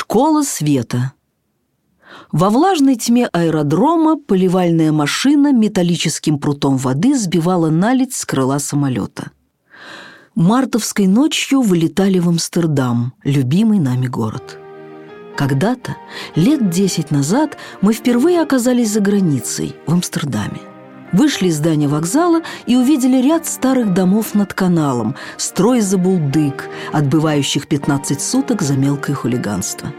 Школа света. Во влажной тьме аэродрома поливальная машина металлическим прутом воды сбивала наледь с крыла самолета. Мартовской ночью вылетали в Амстердам, любимый нами город. Когда-то, лет десять назад, мы впервые оказались за границей, в Амстердаме. Вышли из здания вокзала и увидели ряд старых домов над каналом, строй забулдык, отбывающих 15 суток за мелкое хулиганство.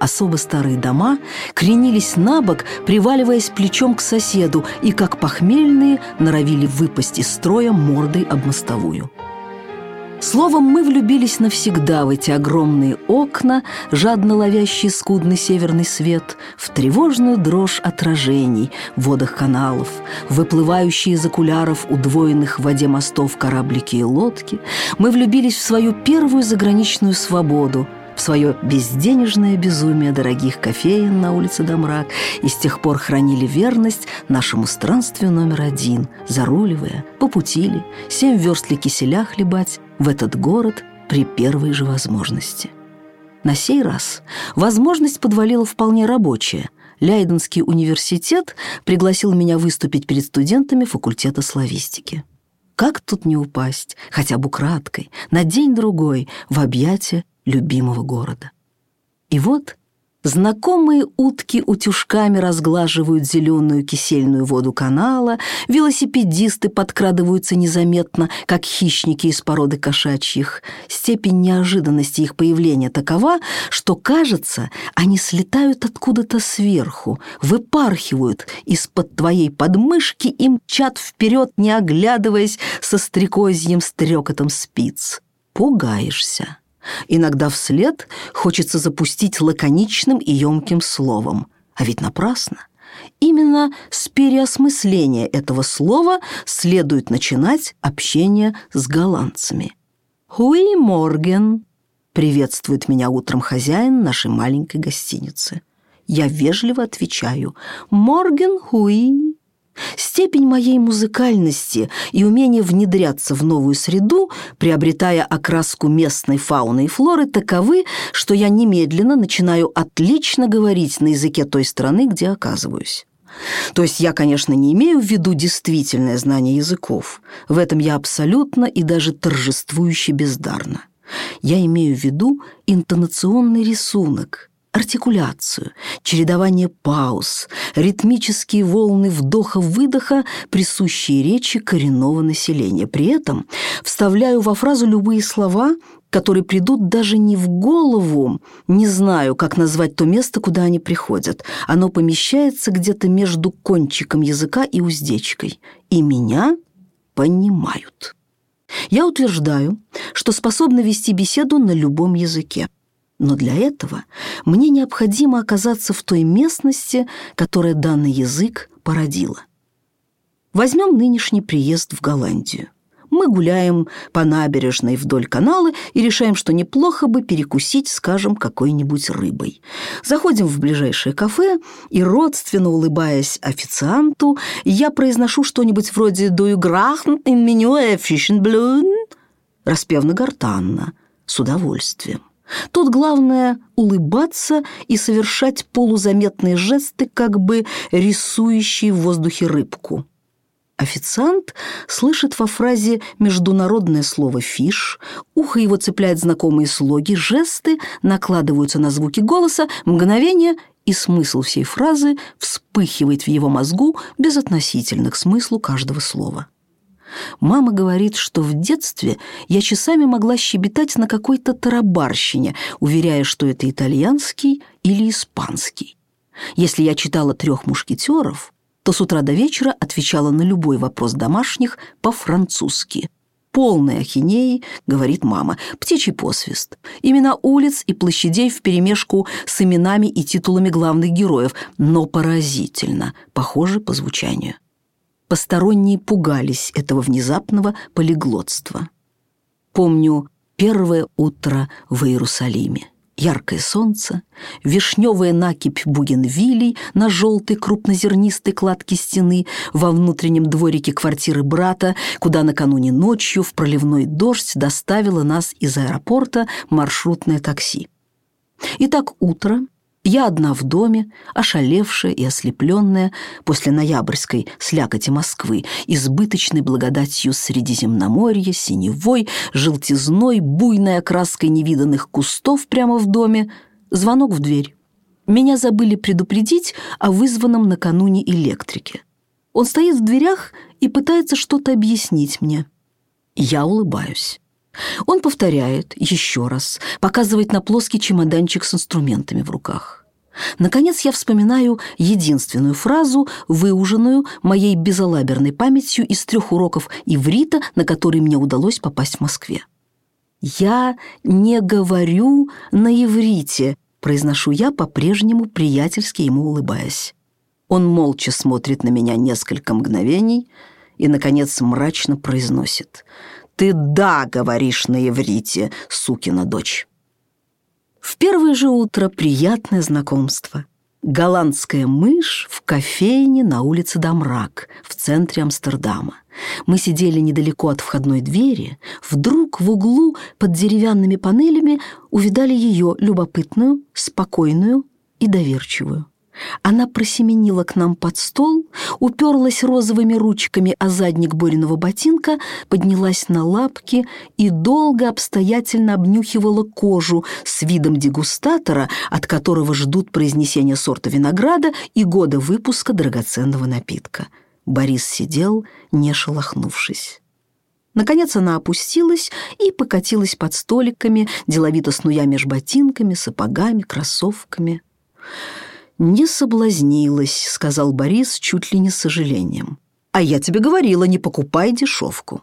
Особо старые дома кренились на бок, приваливаясь плечом к соседу и, как похмельные, норовили выпасть из строя мордой об мостовую. Словом, мы влюбились навсегда в эти огромные окна, жадно ловящие скудный северный свет, в тревожную дрожь отражений в водах каналов, выплывающие из окуляров удвоенных в воде мостов кораблики и лодки. Мы влюбились в свою первую заграничную свободу – в свое безденежное безумие дорогих кофеин на улице Домрак и с тех пор хранили верность нашему странствию номер один, заруливая, по пути ли, семь верст ли киселя хлебать в этот город при первой же возможности. На сей раз возможность подвалила вполне рабочая. Ляйденский университет пригласил меня выступить перед студентами факультета славистики. Как тут не упасть, хотя бы краткой, на день-другой, в объятия любимого города. И вот знакомые утки утюжками разглаживают зеленую кисельную воду канала, велосипедисты подкрадываются незаметно, как хищники из породы кошачьих. Степень неожиданности их появления такова, что, кажется, они слетают откуда-то сверху, выпархивают из-под твоей подмышки и мчат вперед, не оглядываясь со стрекозьим стрекотом спиц. Пугаешься. Иногда вслед хочется запустить лаконичным и емким словом. А ведь напрасно. Именно с переосмысления этого слова следует начинать общение с голландцами. «Хуи Морген», — приветствует меня утром хозяин нашей маленькой гостиницы. Я вежливо отвечаю «Морген хуи». Степень моей музыкальности и умение внедряться в новую среду, приобретая окраску местной фауны и флоры, таковы, что я немедленно начинаю отлично говорить на языке той страны, где оказываюсь. То есть я, конечно, не имею в виду действительное знание языков. В этом я абсолютно и даже торжествующе бездарна. Я имею в виду интонационный рисунок – артикуляцию, чередование пауз, ритмические волны вдоха-выдоха, присущие речи коренного населения. При этом вставляю во фразу любые слова, которые придут даже не в голову, не знаю, как назвать то место, куда они приходят. Оно помещается где-то между кончиком языка и уздечкой. И меня понимают. Я утверждаю, что способна вести беседу на любом языке. Но для этого мне необходимо оказаться в той местности, которая данный язык породила. Возьмем нынешний приезд в Голландию. Мы гуляем по набережной вдоль канала и решаем, что неплохо бы перекусить, скажем, какой-нибудь рыбой. Заходим в ближайшее кафе, и, родственно улыбаясь официанту, я произношу что-нибудь вроде «Do you grachen in menü Fischenblühen?» распевно-гортанно, с удовольствием. Тут главное улыбаться и совершать полузаметные жесты, как бы рисующие в воздухе рыбку. Официант слышит во фразе международное слово «фиш», ухо его цепляет знакомые слоги, жесты накладываются на звуки голоса, мгновение, и смысл всей фразы вспыхивает в его мозгу безотносительно к смыслу каждого слова. Мама говорит, что в детстве я часами могла щебетать на какой-то тарабарщине, уверяя, что это итальянский или испанский. Если я читала «Трех мушкетеров», то с утра до вечера отвечала на любой вопрос домашних по-французски. «Полная ахинеи», — говорит мама, — «птичий посвист». Имена улиц и площадей вперемешку с именами и титулами главных героев, но поразительно, похоже по звучанию. Посторонние пугались этого внезапного полиглотства. Помню первое утро в Иерусалиме. Яркое солнце, вишневая накипь бугенвилей на желтой крупнозернистой кладке стены во внутреннем дворике квартиры брата, куда накануне ночью в проливной дождь доставило нас из аэропорта маршрутное такси. Итак, утро. Я одна в доме, ошалевшая и ослепленная после ноябрьской слякоти Москвы, избыточной благодатью Средиземноморья, синевой, желтизной, буйной окраской невиданных кустов прямо в доме. Звонок в дверь. Меня забыли предупредить о вызванном накануне электрике. Он стоит в дверях и пытается что-то объяснить мне. Я улыбаюсь. Он повторяет еще раз, показывает на плоский чемоданчик с инструментами в руках. Наконец я вспоминаю единственную фразу, выуженную моей безалаберной памятью из трех уроков иврита, на который мне удалось попасть в Москве. «Я не говорю на иврите», — произношу я, по-прежнему приятельски ему улыбаясь. Он молча смотрит на меня несколько мгновений и, наконец, мрачно произносит — ты «да» говоришь на иврите, сукина дочь. В первое же утро приятное знакомство. Голландская мышь в кофейне на улице Дамрак в центре Амстердама. Мы сидели недалеко от входной двери. Вдруг в углу под деревянными панелями увидали ее любопытную, спокойную и доверчивую. Она просеменила к нам под стол, уперлась розовыми ручками о задник Бориного ботинка, поднялась на лапки и долго обстоятельно обнюхивала кожу с видом дегустатора, от которого ждут произнесения сорта винограда и года выпуска драгоценного напитка. Борис сидел, не шелохнувшись. Наконец она опустилась и покатилась под столиками, деловито снуя меж ботинками, сапогами, кроссовками. «Не соблазнилась», — сказал Борис чуть ли не с сожалением. «А я тебе говорила, не покупай дешевку».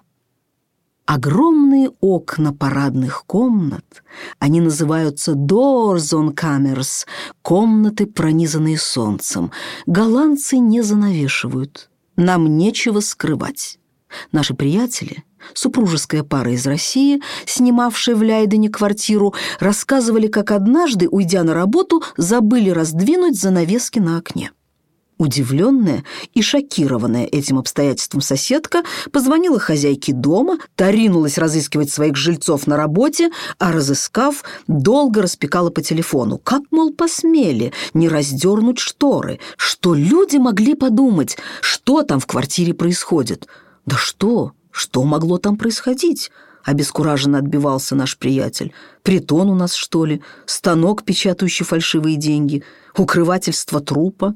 Огромные окна парадных комнат, они называются «doors on cameras», комнаты, пронизанные солнцем, голландцы не занавешивают. Нам нечего скрывать. Наши приятели — Супружеская пара из России, снимавшая в Ляйдене квартиру, рассказывали, как однажды, уйдя на работу, забыли раздвинуть занавески на окне. Удивленная и шокированная этим обстоятельством соседка позвонила хозяйке дома, та ринулась разыскивать своих жильцов на работе, а разыскав, долго распекала по телефону. Как, мол, посмели не раздернуть шторы? Что люди могли подумать? Что там в квартире происходит? Да что? Что могло там происходить? Обескураженно отбивался наш приятель. Притон у нас, что ли? Станок, печатающий фальшивые деньги? Укрывательство трупа?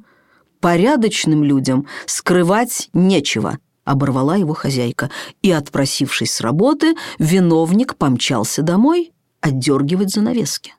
Порядочным людям скрывать нечего, оборвала его хозяйка. И, отпросившись с работы, виновник помчался домой отдергивать занавески.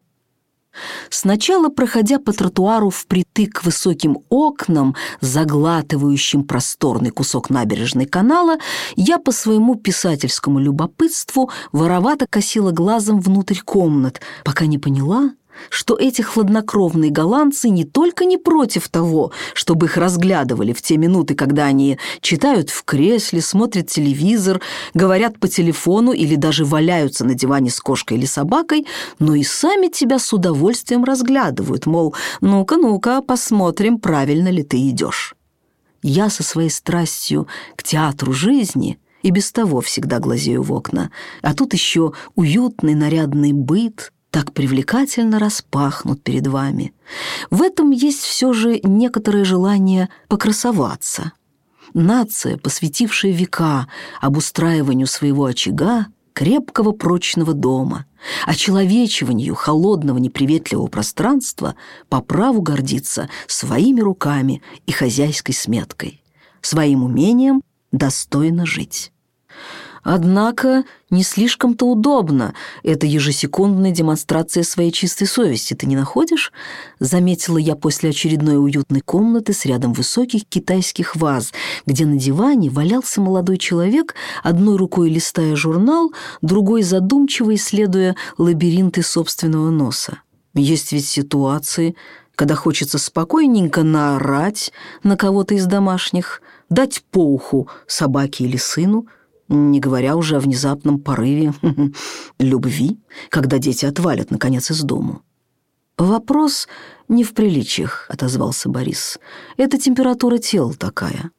Сначала, проходя по тротуару впритык к высоким окнам, заглатывающим просторный кусок набережной канала, я по своему писательскому любопытству воровато косила глазом внутрь комнат, пока не поняла, что эти хладнокровные голландцы не только не против того, чтобы их разглядывали в те минуты, когда они читают в кресле, смотрят телевизор, говорят по телефону или даже валяются на диване с кошкой или собакой, но и сами тебя с удовольствием разглядывают, мол, ну-ка, ну-ка, посмотрим, правильно ли ты идешь. Я со своей страстью к театру жизни – и без того всегда глазею в окна. А тут еще уютный нарядный быт, так привлекательно распахнут перед вами. В этом есть все же некоторое желание покрасоваться. Нация, посвятившая века обустраиванию своего очага, крепкого прочного дома, очеловечиванию холодного неприветливого пространства, по праву гордится своими руками и хозяйской сметкой, своим умением достойно жить. Однако не слишком-то удобно. Это ежесекундная демонстрация своей чистой совести, ты не находишь? Заметила я после очередной уютной комнаты с рядом высоких китайских ваз, где на диване валялся молодой человек, одной рукой листая журнал, другой задумчиво исследуя лабиринты собственного носа. Есть ведь ситуации, когда хочется спокойненько наорать на кого-то из домашних, дать по уху собаке или сыну — не говоря уже о внезапном порыве любви, когда дети отвалят, наконец, из дому. «Вопрос не в приличиях», — отозвался Борис. «Это температура тела такая.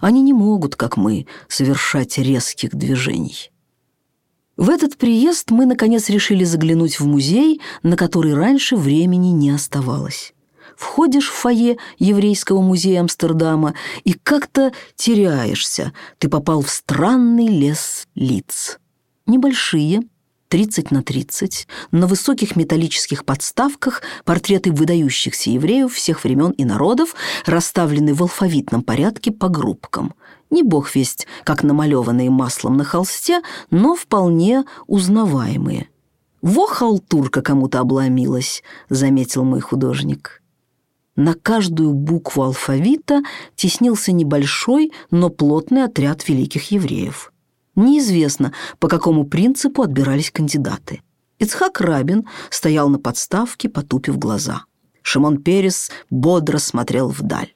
Они не могут, как мы, совершать резких движений». В этот приезд мы, наконец, решили заглянуть в музей, на который раньше времени не оставалось. Входишь в фойе Еврейского музея Амстердама и как-то теряешься. Ты попал в странный лес лиц. Небольшие, 30 на 30, на высоких металлических подставках портреты выдающихся евреев всех времен и народов расставлены в алфавитном порядке по группкам. Не бог весть, как намалеванные маслом на холсте, но вполне узнаваемые. «Во халтурка кому-то обломилась», — заметил мой художник. На каждую букву алфавита теснился небольшой, но плотный отряд великих евреев. Неизвестно, по какому принципу отбирались кандидаты. Ицхак Рабин стоял на подставке, потупив глаза. Шимон Перес бодро смотрел вдаль.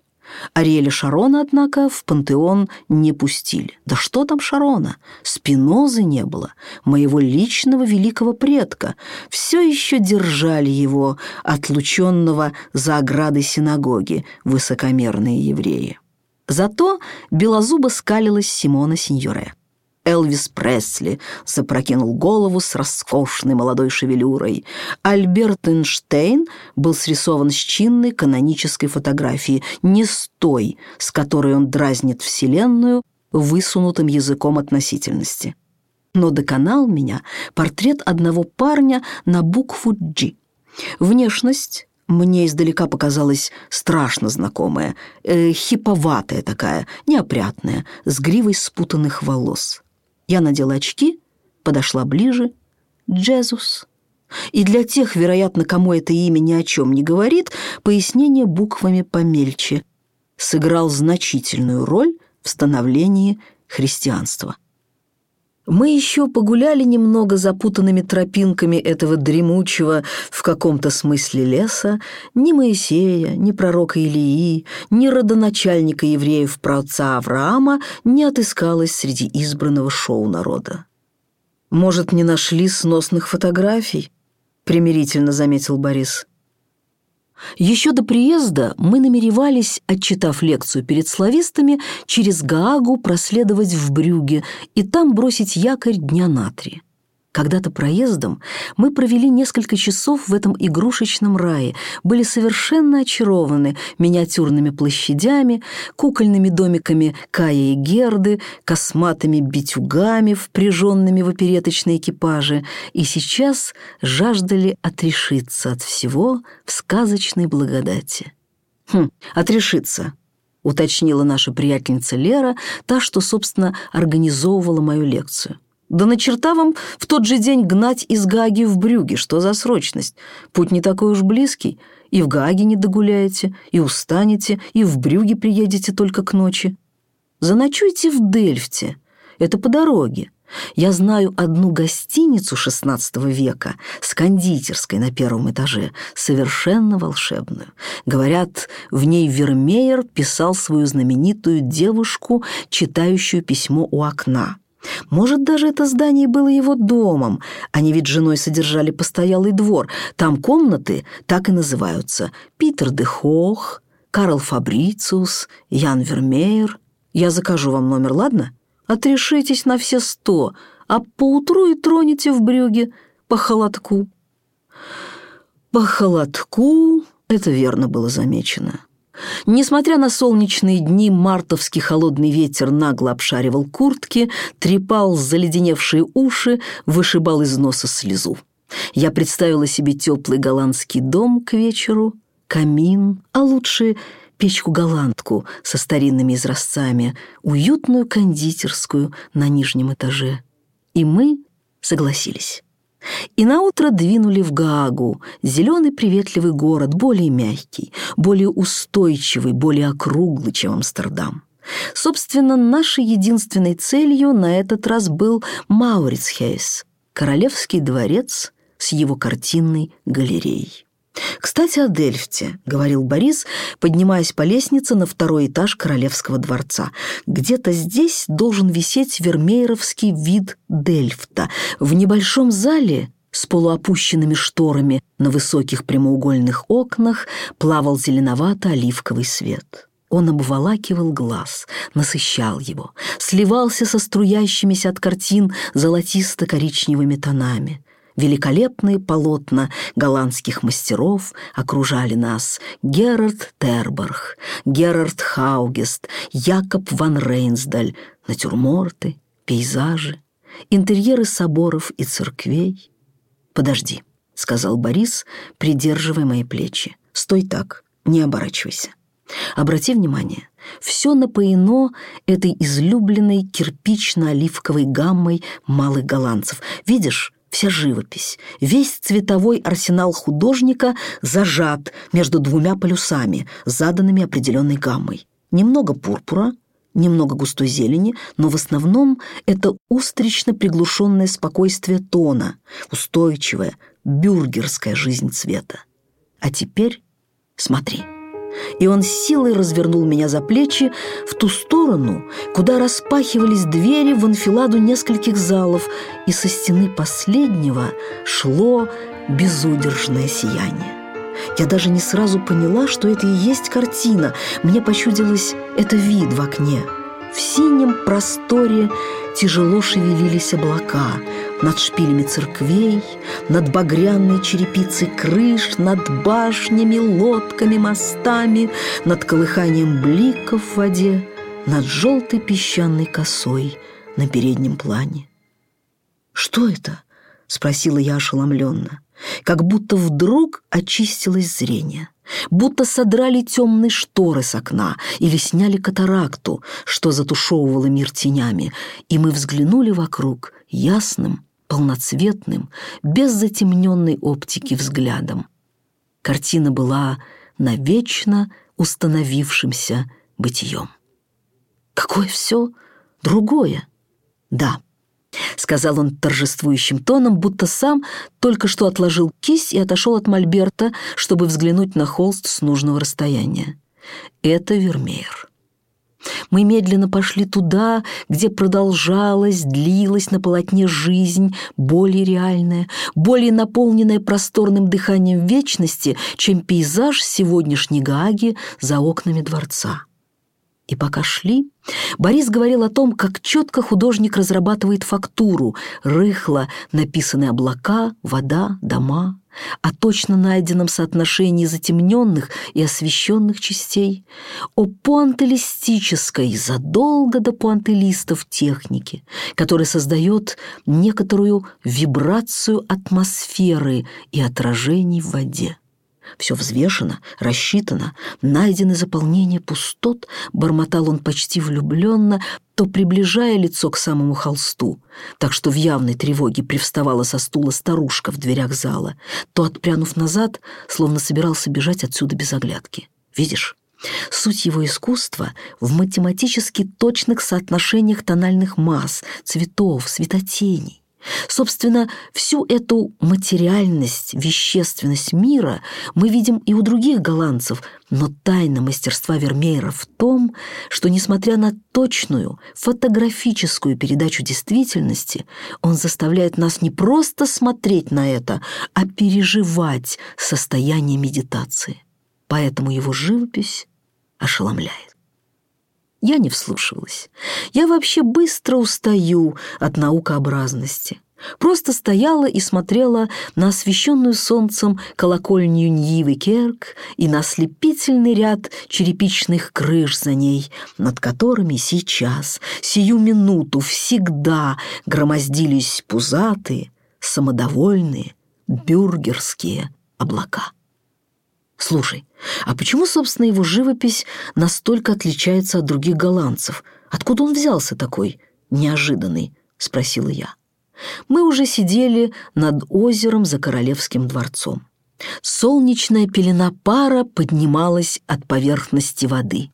Ариэля Шарона, однако, в пантеон не пустили. Да что там Шарона? Спинозы не было, моего личного великого предка. Все еще держали его, отлученного за оградой синагоги, высокомерные евреи. Зато белозубо скалилась Симона Синьоре. Элвис Пресли запрокинул голову с роскошной молодой шевелюрой. Альберт Эйнштейн был срисован с чинной канонической фотографии, не с той, с которой он дразнит Вселенную высунутым языком относительности. Но доконал меня портрет одного парня на букву «G». Внешность мне издалека показалась страшно знакомая, э, хиповатая такая, неопрятная, с гривой спутанных волос. Я надела очки, подошла ближе. Джезус. И для тех, вероятно, кому это имя ни о чем не говорит, пояснение буквами помельче сыграл значительную роль в становлении христианства. Мы еще погуляли немного запутанными тропинками этого дремучего в каком-то смысле леса. Ни Моисея, ни пророка Илии, ни родоначальника евреев праотца Авраама не отыскалось среди избранного шоу народа. «Может, не нашли сносных фотографий?» — примирительно заметил Борис. Еще до приезда мы намеревались, отчитав лекцию перед славистами, через Гаагу проследовать в Брюге и там бросить якорь дня на три. Когда-то проездом мы провели несколько часов в этом игрушечном рае, были совершенно очарованы миниатюрными площадями, кукольными домиками Кая и Герды, косматыми битюгами, впряженными в опереточные экипажи, и сейчас жаждали отрешиться от всего в сказочной благодати. «Хм, отрешиться», — уточнила наша приятельница Лера, та, что, собственно, организовывала мою лекцию. Да на черта вам в тот же день гнать из Гаги в Брюге, что за срочность? Путь не такой уж близкий, и в Гаге не догуляете, и устанете, и в Брюге приедете только к ночи. Заночуйте в Дельфте, это по дороге. Я знаю одну гостиницу XVI века с кондитерской на первом этаже, совершенно волшебную. Говорят, в ней Вермеер писал свою знаменитую девушку, читающую письмо у окна. Может, даже это здание было его домом. Они ведь с женой содержали постоялый двор. Там комнаты так и называются. Питер де Хох, Карл Фабрициус, Ян Вермеер. Я закажу вам номер, ладно? Отрешитесь на все сто, а поутру и тронете в брюге по холодку. По холодку это верно было замечено. Несмотря на солнечные дни, мартовский холодный ветер нагло обшаривал куртки, трепал заледеневшие уши, вышибал из носа слезу. Я представила себе теплый голландский дом к вечеру, камин, а лучше печку-голландку со старинными изразцами, уютную кондитерскую на нижнем этаже. И мы согласились. И наутро двинули в Гаагу, зеленый приветливый город, более мягкий, более устойчивый, более округлый, чем Амстердам. Собственно, нашей единственной целью на этот раз был Маурицхейс, королевский дворец с его картинной галереей. «Кстати, о Дельфте», — говорил Борис, поднимаясь по лестнице на второй этаж Королевского дворца. «Где-то здесь должен висеть вермееровский вид Дельфта. В небольшом зале с полуопущенными шторами на высоких прямоугольных окнах плавал зеленовато-оливковый свет. Он обволакивал глаз, насыщал его, сливался со струящимися от картин золотисто-коричневыми тонами. Великолепные полотна голландских мастеров окружали нас. Герард Терборг, Герард Хаугест, Якоб ван Рейнсдаль, натюрморты, пейзажи, интерьеры соборов и церквей. «Подожди», — сказал Борис, придерживая мои плечи. «Стой так, не оборачивайся». Обрати внимание, все напоено этой излюбленной кирпично-оливковой гаммой малых голландцев. Видишь, вся живопись, весь цветовой арсенал художника зажат между двумя полюсами, заданными определенной гаммой. Немного пурпура, немного густой зелени, но в основном это устрично приглушенное спокойствие тона, устойчивая, бюргерская жизнь цвета. А теперь смотри и он силой развернул меня за плечи в ту сторону, куда распахивались двери в анфиладу нескольких залов, и со стены последнего шло безудержное сияние. Я даже не сразу поняла, что это и есть картина. Мне почудилось это вид в окне. В синем просторе тяжело шевелились облака – над шпилями церквей, над багряной черепицей крыш, над башнями, лодками, мостами, над колыханием бликов в воде, над желтой песчаной косой на переднем плане. «Что это?» — спросила я ошеломленно. Как будто вдруг очистилось зрение — будто содрали темные шторы с окна или сняли катаракту, что затушевывало мир тенями, и мы взглянули вокруг ясным, полноцветным, без затемненной оптики взглядом. Картина была навечно установившимся бытием. Какое все другое. Да, — сказал он торжествующим тоном, будто сам только что отложил кисть и отошел от мольберта, чтобы взглянуть на холст с нужного расстояния. Это Вермеер. Мы медленно пошли туда, где продолжалась, длилась на полотне жизнь, более реальная, более наполненная просторным дыханием вечности, чем пейзаж сегодняшней Гааги за окнами дворца. И пока шли, Борис говорил о том, как четко художник разрабатывает фактуру, рыхло написаны облака, вода, дома, о точно найденном соотношении затемненных и освещенных частей, о пуантилистической, задолго до пуантилистов технике, которая создает некоторую вибрацию атмосферы и отражений в воде. Все взвешено, рассчитано, найдены заполнения пустот, бормотал он почти влюбленно, то приближая лицо к самому холсту, так что в явной тревоге привставала со стула старушка в дверях зала, то, отпрянув назад, словно собирался бежать отсюда без оглядки. Видишь? Суть его искусства в математически точных соотношениях тональных масс, цветов, светотеней. Собственно, всю эту материальность, вещественность мира мы видим и у других голландцев, но тайна мастерства Вермеера в том, что, несмотря на точную фотографическую передачу действительности, он заставляет нас не просто смотреть на это, а переживать состояние медитации. Поэтому его живопись ошеломляет. Я не вслушивалась. Я вообще быстро устаю от наукообразности. Просто стояла и смотрела на освещенную солнцем колокольню Ньивы Керк и на ослепительный ряд черепичных крыш за ней, над которыми сейчас, сию минуту, всегда громоздились пузатые, самодовольные, бюргерские облака. Слушай, а почему, собственно, его живопись настолько отличается от других голландцев? Откуда он взялся такой неожиданный? Спросила я. Мы уже сидели над озером за королевским дворцом. Солнечная пелена пара поднималась от поверхности воды.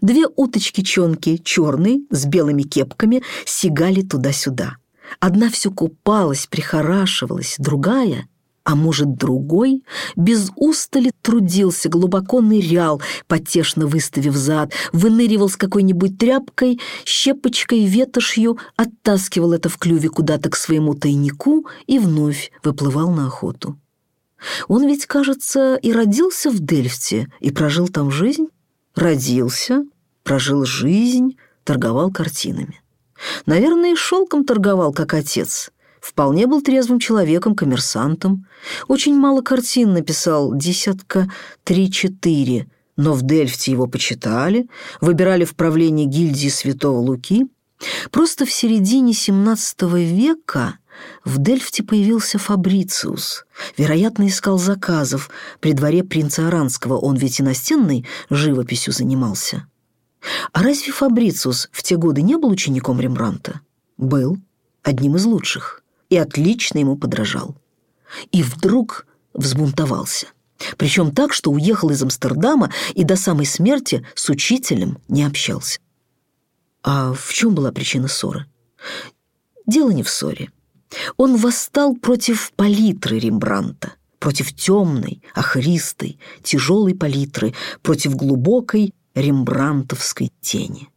Две уточки-чонки, черные, с белыми кепками, сигали туда-сюда. Одна все купалась, прихорашивалась, другая а может, другой, без устали трудился, глубоко нырял, потешно выставив зад, выныривал с какой-нибудь тряпкой, щепочкой, ветошью, оттаскивал это в клюве куда-то к своему тайнику и вновь выплывал на охоту. Он ведь, кажется, и родился в Дельфте, и прожил там жизнь. родился, прожил жизнь, торговал картинами. Наверное, и шелком торговал, как отец. Вполне был трезвым человеком, коммерсантом. Очень мало картин написал, десятка три-четыре. Но в Дельфте его почитали, выбирали в правление гильдии Святого Луки. Просто в середине XVII века в Дельфте появился Фабрициус. Вероятно, искал заказов при дворе принца Аранского. Он ведь и настенной живописью занимался. А разве Фабрициус в те годы не был учеником Рембранта? Был, одним из лучших, и отлично ему подражал. И вдруг взбунтовался. Причем так, что уехал из Амстердама и до самой смерти с учителем не общался. А в чем была причина ссоры? Дело не в ссоре. Он восстал против палитры Рембранта, против темной, охристой, тяжелой палитры, против глубокой, рембрантовской тени.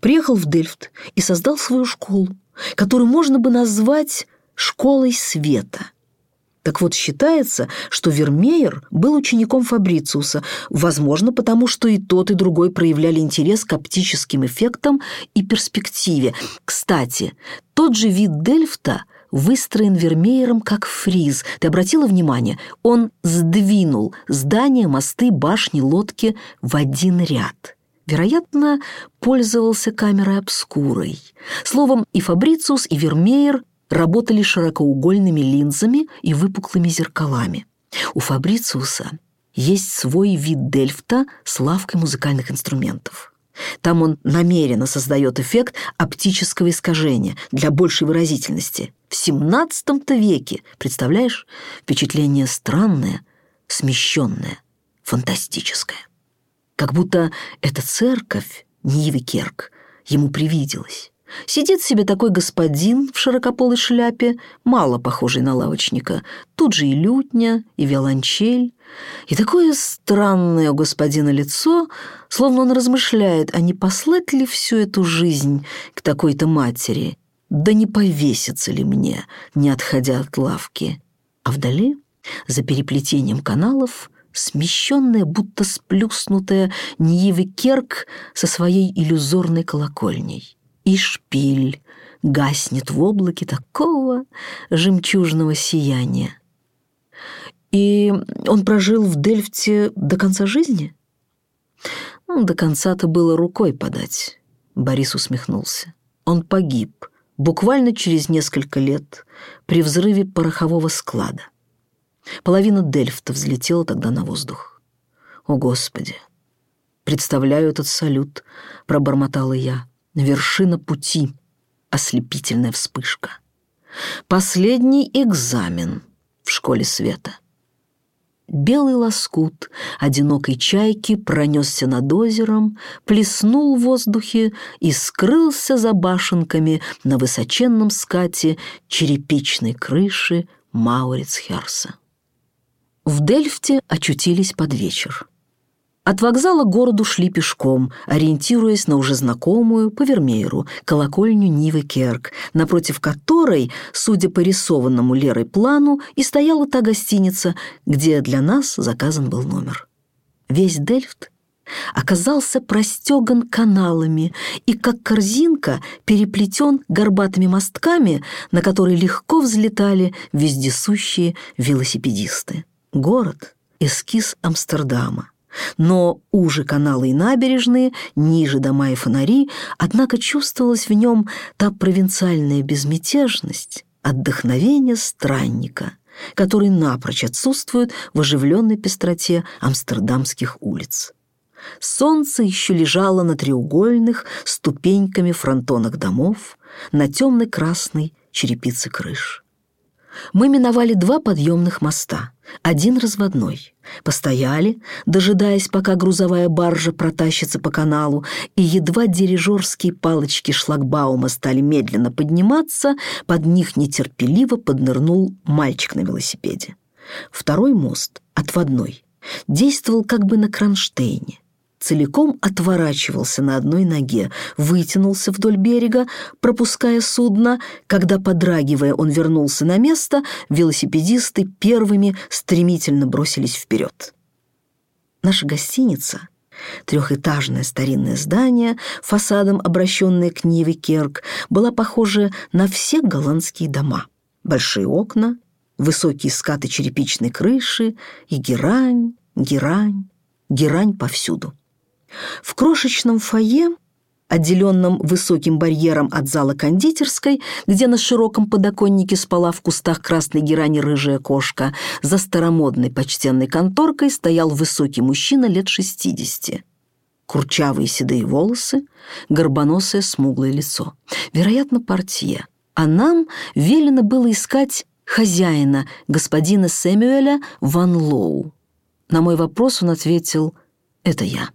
Приехал в Дельфт и создал свою школу, которую можно бы назвать «школой света». Так вот, считается, что Вермеер был учеником Фабрициуса, возможно, потому что и тот, и другой проявляли интерес к оптическим эффектам и перспективе. Кстати, тот же вид Дельфта выстроен Вермеером как фриз. Ты обратила внимание? Он сдвинул здания, мосты, башни, лодки в один ряд. Вероятно, пользовался камерой обскурой. Словом, и Фабрициус, и Вермеер работали широкоугольными линзами и выпуклыми зеркалами. У Фабрициуса есть свой вид Дельфта с лавкой музыкальных инструментов. Там он намеренно создает эффект оптического искажения для большей выразительности. В 17 веке, представляешь, впечатление странное, смещенное, фантастическое. Как будто эта церковь, Нивы Керк, ему привиделась. Сидит себе такой господин в широкополой шляпе, мало похожий на лавочника. Тут же и лютня, и виолончель. И такое странное у господина лицо, словно он размышляет, а не послать ли всю эту жизнь к такой-то матери, да не повесится ли мне, не отходя от лавки. А вдали, за переплетением каналов, смещенная, будто сплюснутая Ньевы Керк со своей иллюзорной колокольней и шпиль гаснет в облаке такого жемчужного сияния. И он прожил в Дельфте до конца жизни? Ну, до конца-то было рукой подать. Борис усмехнулся. Он погиб буквально через несколько лет при взрыве порохового склада. Половина Дельфта взлетела тогда на воздух. «О, Господи! Представляю этот салют!» — пробормотала я. Вершина пути. Ослепительная вспышка. Последний экзамен в школе света. Белый лоскут одинокой чайки пронесся над озером, плеснул в воздухе и скрылся за башенками на высоченном скате черепичной крыши Маурицхерса. В Дельфте очутились под вечер. От вокзала к городу шли пешком, ориентируясь на уже знакомую по Вермееру колокольню Нивы Керк, напротив которой, судя по рисованному Лерой плану, и стояла та гостиница, где для нас заказан был номер. Весь Дельфт оказался простеган каналами и, как корзинка, переплетен горбатыми мостками, на которые легко взлетали вездесущие велосипедисты. Город — эскиз Амстердама. Но уже каналы и набережные, ниже дома и фонари, однако чувствовалась в нем та провинциальная безмятежность, отдохновение странника, который напрочь отсутствует в оживленной пестроте амстердамских улиц. Солнце еще лежало на треугольных ступеньками фронтонах домов, на темной красной черепице крыш. Мы миновали два подъемных моста, один разводной. Постояли, дожидаясь, пока грузовая баржа протащится по каналу, и едва дирижерские палочки шлагбаума стали медленно подниматься, под них нетерпеливо поднырнул мальчик на велосипеде. Второй мост, отводной, действовал как бы на кронштейне целиком отворачивался на одной ноге, вытянулся вдоль берега, пропуская судно. Когда, подрагивая, он вернулся на место, велосипедисты первыми стремительно бросились вперед. Наша гостиница Трехэтажное старинное здание, фасадом обращенное к Ниве Керк, была похожа на все голландские дома. Большие окна, высокие скаты черепичной крыши и герань, герань, герань повсюду. В крошечном фойе отделенном высоким барьером от зала кондитерской, где на широком подоконнике спала в кустах красной герани рыжая кошка, за старомодной почтенной конторкой стоял высокий мужчина лет шестидесяти. Курчавые седые волосы, горбоносое смуглое лицо. Вероятно, портье. А нам велено было искать хозяина, господина Сэмюэля Ван Лоу. На мой вопрос он ответил «Это я».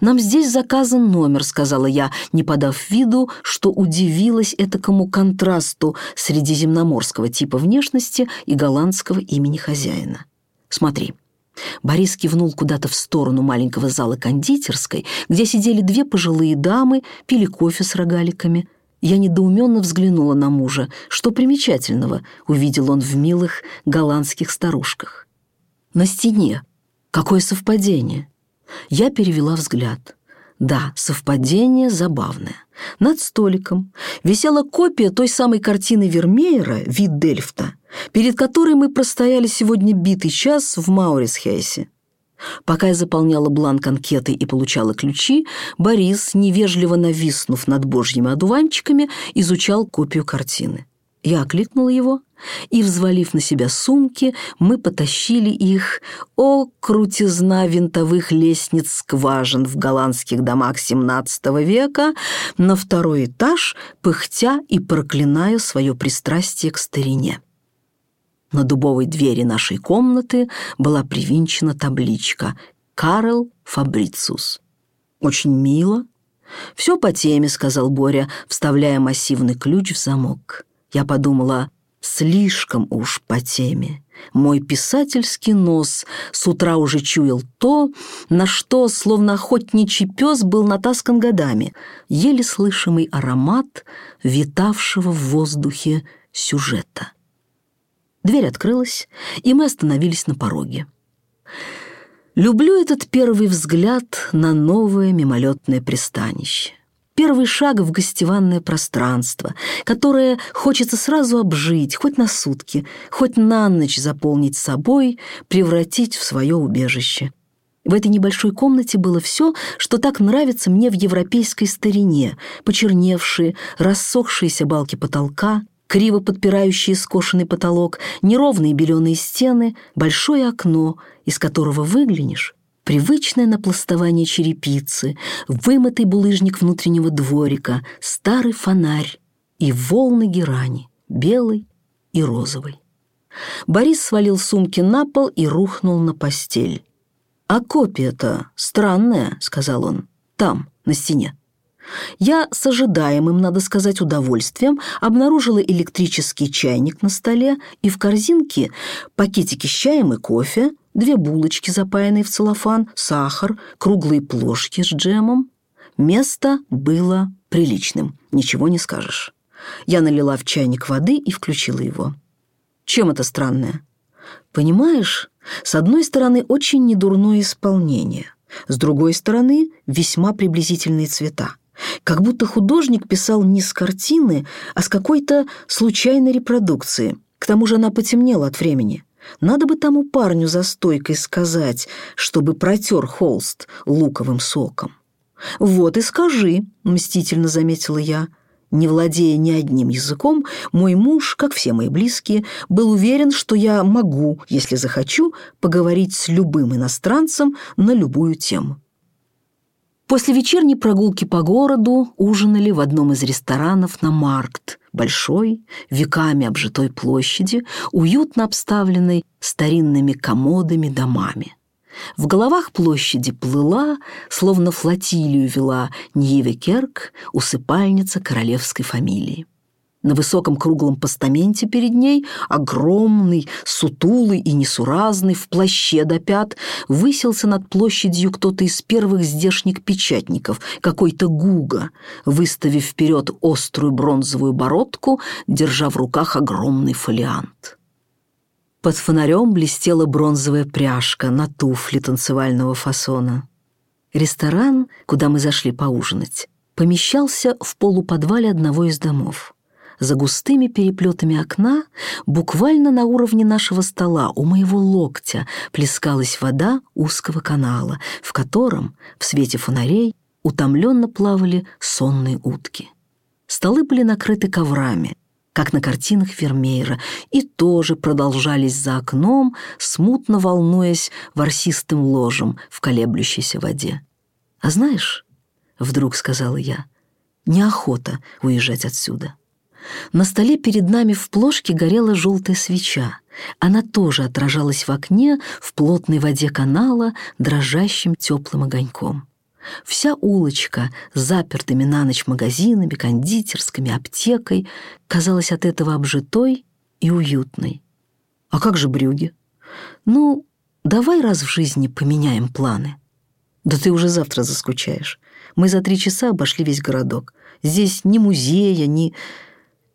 «Нам здесь заказан номер», — сказала я, не подав виду, что удивилась этакому контрасту средиземноморского типа внешности и голландского имени хозяина. «Смотри». Борис кивнул куда-то в сторону маленького зала кондитерской, где сидели две пожилые дамы, пили кофе с рогаликами. Я недоуменно взглянула на мужа. Что примечательного увидел он в милых голландских старушках. На стене. Какое совпадение. Я перевела взгляд. Да, совпадение забавное. Над столиком висела копия той самой картины Вермеера «Вид Дельфта», перед которой мы простояли сегодня битый час в Маурисхейсе. Пока я заполняла бланк анкеты и получала ключи, Борис, невежливо нависнув над божьими одуванчиками, изучал копию картины. Я окликнула его, и, взвалив на себя сумки, мы потащили их, о, крутизна винтовых лестниц скважин в голландских домах XVII века, на второй этаж, пыхтя и проклиная свое пристрастие к старине. На дубовой двери нашей комнаты была привинчена табличка «Карл Фабрициус». «Очень мило». «Все по теме», — сказал Боря, вставляя массивный ключ в замок. Я подумала, слишком уж по теме. Мой писательский нос с утра уже чуял то, на что, словно охотничий пес, был натаскан годами, еле слышимый аромат витавшего в воздухе сюжета. Дверь открылась, и мы остановились на пороге. Люблю этот первый взгляд на новое мимолетное пристанище первый шаг в гостеванное пространство, которое хочется сразу обжить, хоть на сутки, хоть на ночь заполнить собой, превратить в свое убежище. В этой небольшой комнате было все, что так нравится мне в европейской старине, почерневшие, рассохшиеся балки потолка, криво подпирающие скошенный потолок, неровные беленые стены, большое окно, из которого выглянешь Привычное напластование черепицы, вымытый булыжник внутреннего дворика, старый фонарь и волны герани, белый и розовый. Борис свалил сумки на пол и рухнул на постель. «А копия-то странная», — сказал он, — «там, на стене». Я с ожидаемым, надо сказать, удовольствием обнаружила электрический чайник на столе и в корзинке пакетики с чаем и кофе, две булочки, запаянные в целлофан, сахар, круглые плошки с джемом. Место было приличным, ничего не скажешь. Я налила в чайник воды и включила его. Чем это странное? Понимаешь, с одной стороны, очень недурное исполнение, с другой стороны, весьма приблизительные цвета. Как будто художник писал не с картины, а с какой-то случайной репродукции. К тому же она потемнела от времени. Надо бы тому парню за стойкой сказать, чтобы протер холст луковым соком. «Вот и скажи», — мстительно заметила я. Не владея ни одним языком, мой муж, как все мои близкие, был уверен, что я могу, если захочу, поговорить с любым иностранцем на любую тему. После вечерней прогулки по городу ужинали в одном из ресторанов на Маркт, большой, веками обжитой площади, уютно обставленной старинными комодами домами. В головах площади плыла, словно флотилию вела Ньеве Керк, усыпальница королевской фамилии. На высоком круглом постаменте перед ней, огромный, сутулый и несуразный, в плаще до пят, высился над площадью кто-то из первых здешних печатников, какой-то Гуга, выставив вперед острую бронзовую бородку, держа в руках огромный фолиант. Под фонарем блестела бронзовая пряжка на туфле танцевального фасона. Ресторан, куда мы зашли поужинать, помещался в полуподвале одного из домов. За густыми переплетами окна, буквально на уровне нашего стола, у моего локтя, плескалась вода узкого канала, в котором, в свете фонарей, утомленно плавали сонные утки. Столы были накрыты коврами, как на картинах Фермейра, и тоже продолжались за окном, смутно волнуясь ворсистым ложем в колеблющейся воде. «А знаешь, — вдруг сказала я, — неохота уезжать отсюда». На столе перед нами в плошке горела желтая свеча. Она тоже отражалась в окне в плотной воде канала дрожащим теплым огоньком. Вся улочка с запертыми на ночь магазинами, кондитерскими, аптекой казалась от этого обжитой и уютной. А как же брюги? Ну, давай раз в жизни поменяем планы. Да ты уже завтра заскучаешь. Мы за три часа обошли весь городок. Здесь ни музея, ни...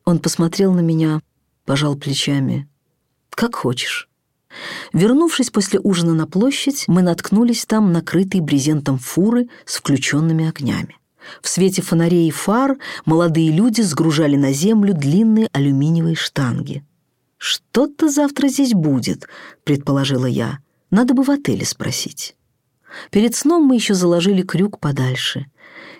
Он посмотрел на меня, пожал плечами. «Как хочешь». Вернувшись после ужина на площадь, мы наткнулись там накрытые брезентом фуры с включенными огнями. В свете фонарей и фар молодые люди сгружали на землю длинные алюминиевые штанги. «Что-то завтра здесь будет», — предположила я. «Надо бы в отеле спросить». Перед сном мы еще заложили крюк подальше.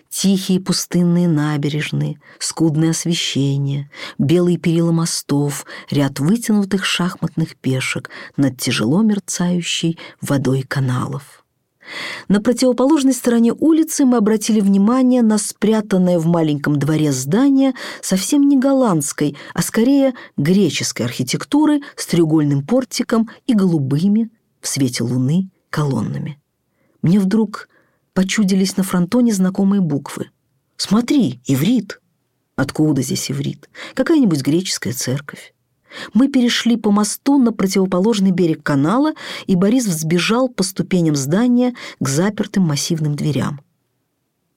Тихие пустынные набережные, скудное освещение, белые перила мостов, ряд вытянутых шахматных пешек над тяжело мерцающей водой каналов. На противоположной стороне улицы мы обратили внимание на спрятанное в маленьком дворе здание совсем не голландской, а скорее греческой архитектуры с треугольным портиком и голубыми в свете луны колоннами. Мне вдруг почудились на фронтоне знакомые буквы. «Смотри, иврит!» Откуда здесь иврит? Какая-нибудь греческая церковь. Мы перешли по мосту на противоположный берег канала, и Борис взбежал по ступеням здания к запертым массивным дверям.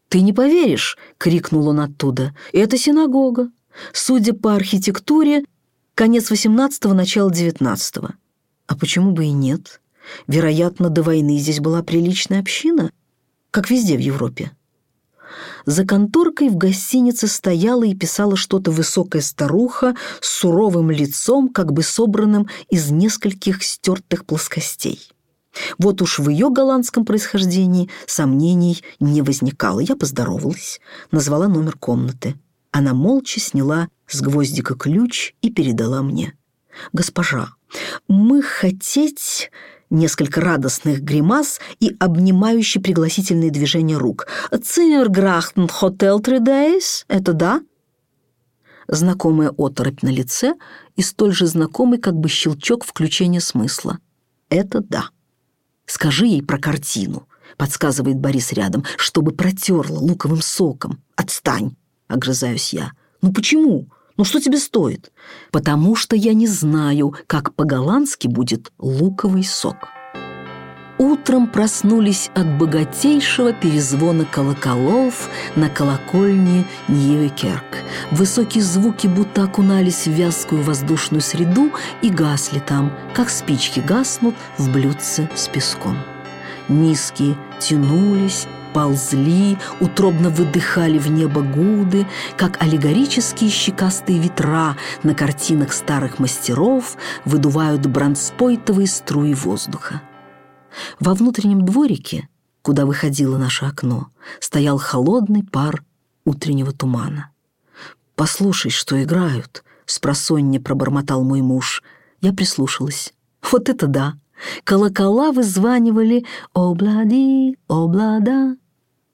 «Ты не поверишь!» — крикнул он оттуда. «Это синагога. Судя по архитектуре, конец XVIII – начало XIX. А почему бы и нет? Вероятно, до войны здесь была приличная община, как везде в Европе. За конторкой в гостинице стояла и писала что-то высокая старуха с суровым лицом, как бы собранным из нескольких стертых плоскостей. Вот уж в ее голландском происхождении сомнений не возникало. Я поздоровалась, назвала номер комнаты. Она молча сняла с гвоздика ключ и передала мне. «Госпожа, мы хотеть несколько радостных гримас и обнимающие пригласительные движения рук. «Циммерграхтен Хотел Три Days? Это да?» Знакомая оторопь на лице и столь же знакомый как бы щелчок включения смысла. «Это да». «Скажи ей про картину», — подсказывает Борис рядом, «чтобы протерла луковым соком. Отстань», — огрызаюсь я. «Ну почему? Ну что тебе стоит? Потому что я не знаю, как по-голландски будет луковый сок. Утром проснулись от богатейшего перезвона колоколов на колокольне Ньюекерк. Высокие звуки будто окунались в вязкую воздушную среду и гасли там, как спички гаснут в блюдце с песком. Низкие тянулись, ползли, утробно выдыхали в небо гуды, как аллегорические щекастые ветра на картинах старых мастеров выдувают бронспойтовые струи воздуха. Во внутреннем дворике, куда выходило наше окно, стоял холодный пар утреннего тумана. «Послушай, что играют», — спросонье пробормотал мой муж. Я прислушалась. «Вот это да!» Колокола вызванивали «Облади, облада»,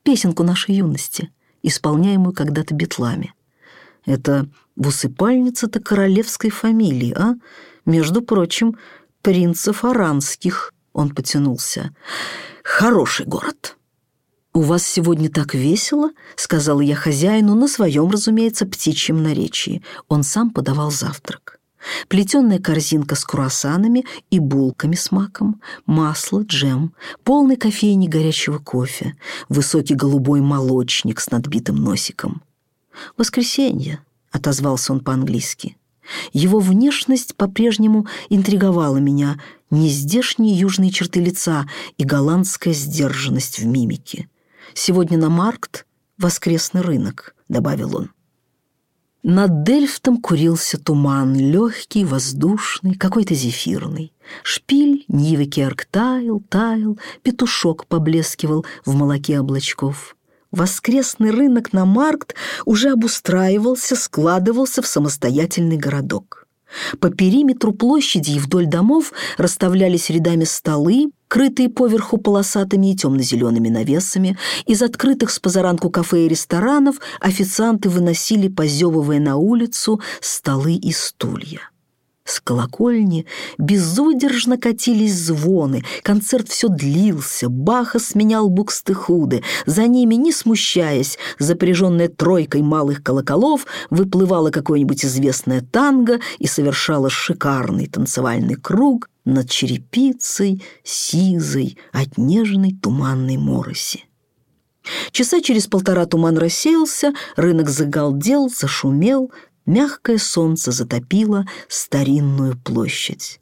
песенку нашей юности, исполняемую когда-то битлами. Это в усыпальнице-то королевской фамилии, а? Между прочим, принцев Аранских он потянулся. Хороший город. «У вас сегодня так весело», — сказала я хозяину на своем, разумеется, птичьем наречии. Он сам подавал завтрак плетеная корзинка с круассанами и булками с маком, масло, джем, полный кофейник горячего кофе, высокий голубой молочник с надбитым носиком. «Воскресенье», — отозвался он по-английски. Его внешность по-прежнему интриговала меня, нездешние южные черты лица и голландская сдержанность в мимике. Сегодня на маркт воскресный рынок», — добавил он. Над Дельфтом курился туман, легкий, воздушный, какой-то зефирный. Шпиль Нивекерк таял, таял, петушок поблескивал в молоке облачков. Воскресный рынок на Маркт уже обустраивался, складывался в самостоятельный городок. По периметру площади и вдоль домов расставлялись рядами столы, крытые поверху полосатыми и темно-зелеными навесами. Из открытых с позаранку кафе и ресторанов официанты выносили, позевывая на улицу, столы и стулья. С колокольни безудержно катились звоны, концерт все длился, Баха сменял букстыхуды, за ними, не смущаясь, запряженная тройкой малых колоколов, выплывала какое-нибудь известное танго и совершала шикарный танцевальный круг над черепицей, сизой, от нежной туманной мороси. Часа через полтора туман рассеялся, рынок загалдел, зашумел, Мягкое солнце затопило старинную площадь.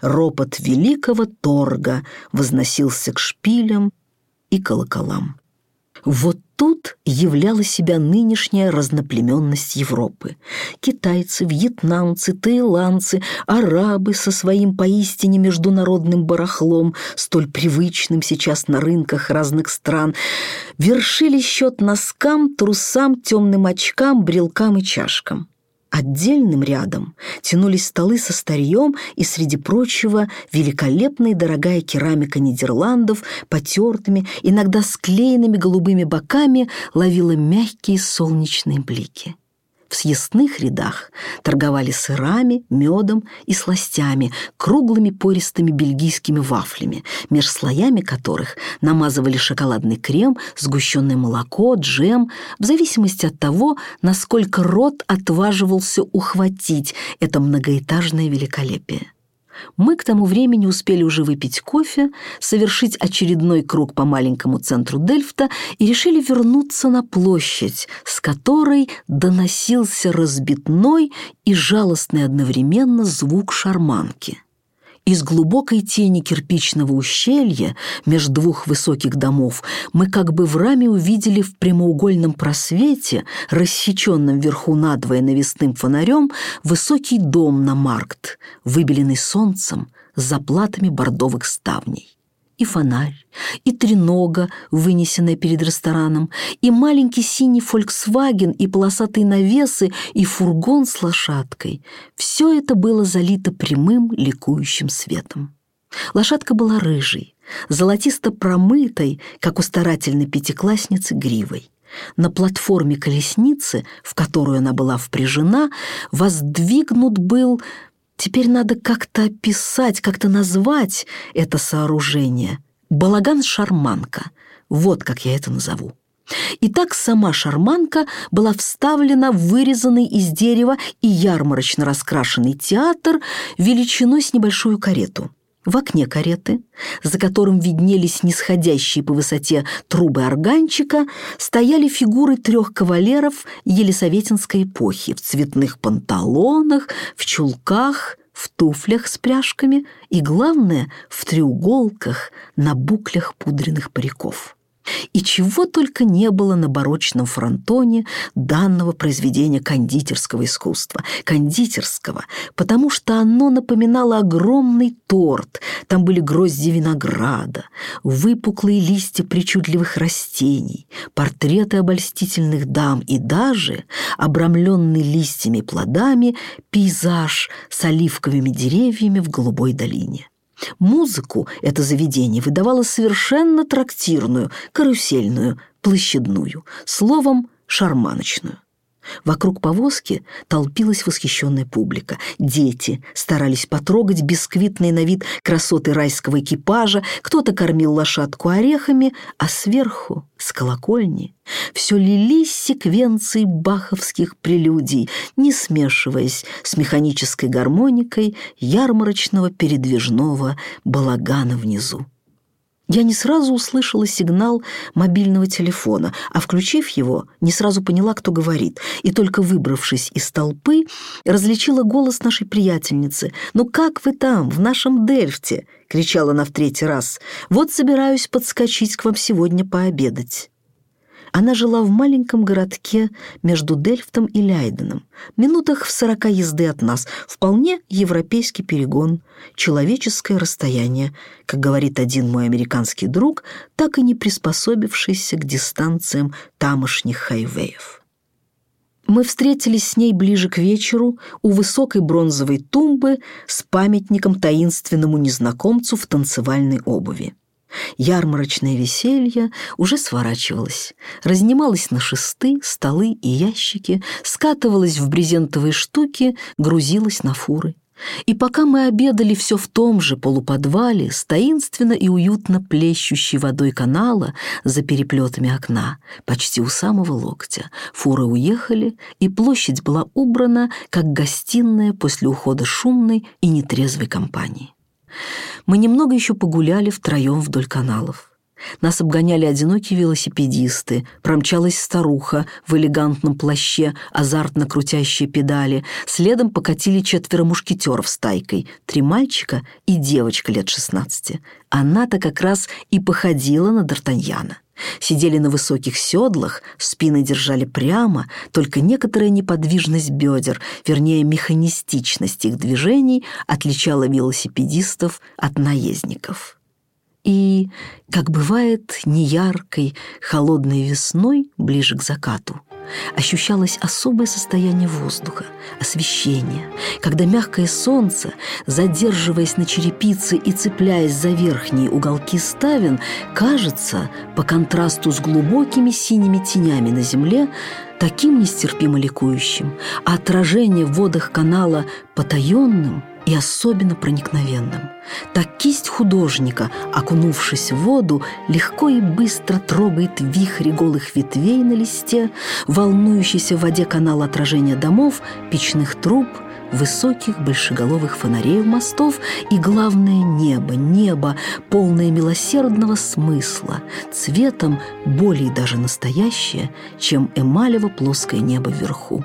Ропот великого торга возносился к шпилям и колоколам. Вот тут являла себя нынешняя разноплеменность Европы. Китайцы, вьетнамцы, таиландцы, арабы со своим поистине международным барахлом, столь привычным сейчас на рынках разных стран, вершили счет носкам, трусам, темным очкам, брелкам и чашкам. Отдельным рядом тянулись столы со старьем и, среди прочего, великолепная дорогая керамика Нидерландов, потертыми, иногда склеенными голубыми боками, ловила мягкие солнечные блики. В съестных рядах торговали сырами, медом и сластями, круглыми пористыми бельгийскими вафлями, меж слоями которых намазывали шоколадный крем, сгущенное молоко, джем, в зависимости от того, насколько рот отваживался ухватить это многоэтажное великолепие. Мы к тому времени успели уже выпить кофе, совершить очередной круг по маленькому центру Дельфта и решили вернуться на площадь, с которой доносился разбитной и жалостный одновременно звук шарманки. Из глубокой тени кирпичного ущелья между двух высоких домов мы как бы в раме увидели в прямоугольном просвете, рассеченном вверху надвое навесным фонарем, высокий дом на маркт, выбеленный солнцем с заплатами бордовых ставней и фонарь, и тренога, вынесенная перед рестораном, и маленький синий «Фольксваген», и полосатые навесы, и фургон с лошадкой. Все это было залито прямым ликующим светом. Лошадка была рыжей, золотисто промытой, как у старательной пятиклассницы, гривой. На платформе колесницы, в которую она была впряжена, воздвигнут был Теперь надо как-то описать, как-то назвать это сооружение. Балаган-шарманка. Вот как я это назову. Итак, сама шарманка была вставлена в вырезанный из дерева и ярмарочно раскрашенный театр величиной с небольшую карету. В окне кареты, за которым виднелись нисходящие по высоте трубы органчика, стояли фигуры трех кавалеров Елисаветинской эпохи в цветных панталонах, в чулках, в туфлях с пряжками и, главное, в треуголках на буклях пудренных париков. И чего только не было на барочном фронтоне данного произведения кондитерского искусства. Кондитерского, потому что оно напоминало огромный торт. Там были грозди винограда, выпуклые листья причудливых растений, портреты обольстительных дам и даже, обрамленный листьями и плодами, пейзаж с оливковыми деревьями в голубой долине. Музыку это заведение выдавало совершенно трактирную, карусельную, площадную, словом, шарманочную. Вокруг повозки толпилась восхищенная публика. Дети старались потрогать бисквитные на вид красоты райского экипажа, кто-то кормил лошадку орехами, а сверху, с колокольни, все лились секвенции баховских прелюдий, не смешиваясь с механической гармоникой ярмарочного передвижного балагана внизу. Я не сразу услышала сигнал мобильного телефона, а, включив его, не сразу поняла, кто говорит, и только выбравшись из толпы, различила голос нашей приятельницы. «Ну как вы там, в нашем Дельфте?» — кричала она в третий раз. «Вот собираюсь подскочить к вам сегодня пообедать». Она жила в маленьком городке между Дельфтом и Лейденом, минутах в сорока езды от нас, вполне европейский перегон, человеческое расстояние, как говорит один мой американский друг, так и не приспособившийся к дистанциям тамошних хайвеев. Мы встретились с ней ближе к вечеру у высокой бронзовой тумбы с памятником таинственному незнакомцу в танцевальной обуви. Ярмарочное веселье уже сворачивалось, разнималось на шесты, столы и ящики, скатывалось в брезентовые штуки, грузилось на фуры. И пока мы обедали все в том же полуподвале, с и уютно плещущей водой канала за переплетами окна, почти у самого локтя, фуры уехали, и площадь была убрана, как гостиная после ухода шумной и нетрезвой компании. Мы немного еще погуляли втроем вдоль каналов. Нас обгоняли одинокие велосипедисты, промчалась старуха в элегантном плаще, азартно крутящие педали. Следом покатили четверо мушкетеров с тайкой, три мальчика и девочка лет шестнадцати. Она-то как раз и походила на Д'Артаньяна. Сидели на высоких седлах, спины держали прямо, только некоторая неподвижность бедер, вернее, механистичность их движений отличала велосипедистов от наездников. И, как бывает неяркой, холодной весной ближе к закату, ощущалось особое состояние воздуха, освещение, когда мягкое солнце, задерживаясь на черепице и цепляясь за верхние уголки ставен, кажется, по контрасту с глубокими синими тенями на земле, таким нестерпимо ликующим, а отражение в водах канала потаенным – и особенно проникновенным. Так кисть художника, окунувшись в воду, легко и быстро трогает вихри голых ветвей на листе, волнующийся в воде канал отражения домов, печных труб, высоких большеголовых фонарей у мостов и, главное, небо, небо, полное милосердного смысла, цветом более даже настоящее, чем эмалево плоское небо вверху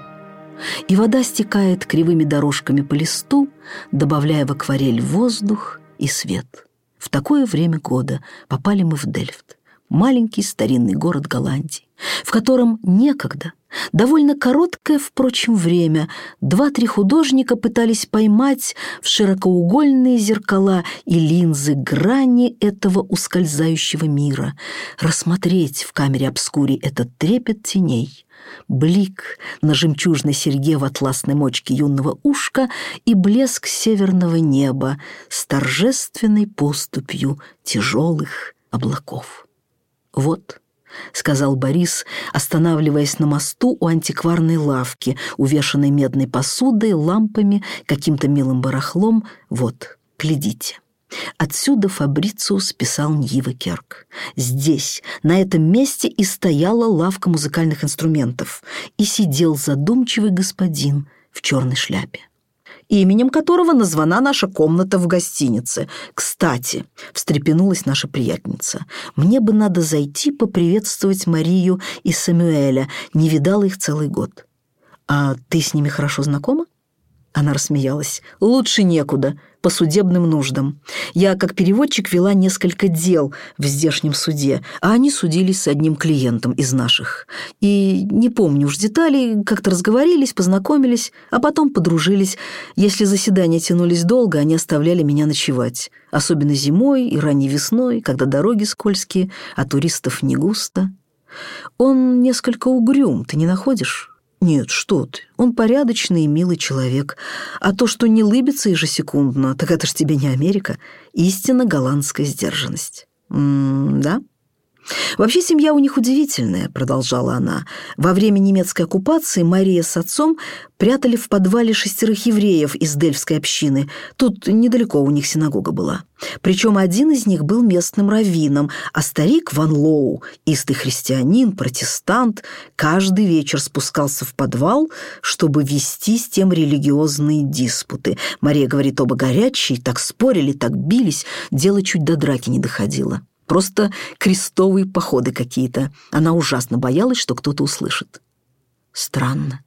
и вода стекает кривыми дорожками по листу, добавляя в акварель воздух и свет. В такое время года попали мы в Дельфт, маленький старинный город Голландии, в котором некогда, довольно короткое, впрочем, время, два-три художника пытались поймать в широкоугольные зеркала и линзы грани этого ускользающего мира, рассмотреть в камере обскури этот трепет теней, блик на жемчужной серьге в атласной мочке юного ушка и блеск северного неба с торжественной поступью тяжелых облаков. «Вот», — сказал Борис, останавливаясь на мосту у антикварной лавки, увешанной медной посудой, лампами, каким-то милым барахлом. «Вот, глядите». Отсюда Фабрициус писал Ньива Керк. Здесь, на этом месте и стояла лавка музыкальных инструментов, и сидел задумчивый господин в черной шляпе именем которого названа наша комната в гостинице. Кстати, встрепенулась наша приятница, мне бы надо зайти поприветствовать Марию и Самуэля, не видала их целый год. А ты с ними хорошо знакома? Она рассмеялась. «Лучше некуда, по судебным нуждам. Я, как переводчик, вела несколько дел в здешнем суде, а они судились с одним клиентом из наших. И не помню уж деталей, как-то разговорились, познакомились, а потом подружились. Если заседания тянулись долго, они оставляли меня ночевать. Особенно зимой и ранней весной, когда дороги скользкие, а туристов не густо. Он несколько угрюм, ты не находишь?» Нет, что ты, он порядочный и милый человек. А то, что не лыбится ежесекундно, так это ж тебе не Америка. Истинно голландская сдержанность. М-да? «Вообще семья у них удивительная», — продолжала она. «Во время немецкой оккупации Мария с отцом прятали в подвале шестерых евреев из Дельфской общины. Тут недалеко у них синагога была. Причем один из них был местным раввином, а старик Ван Лоу, истый христианин, протестант, каждый вечер спускался в подвал, чтобы вести с тем религиозные диспуты. Мария говорит, оба горячие, так спорили, так бились, дело чуть до драки не доходило». Просто крестовые походы какие-то. Она ужасно боялась, что кто-то услышит. «Странно.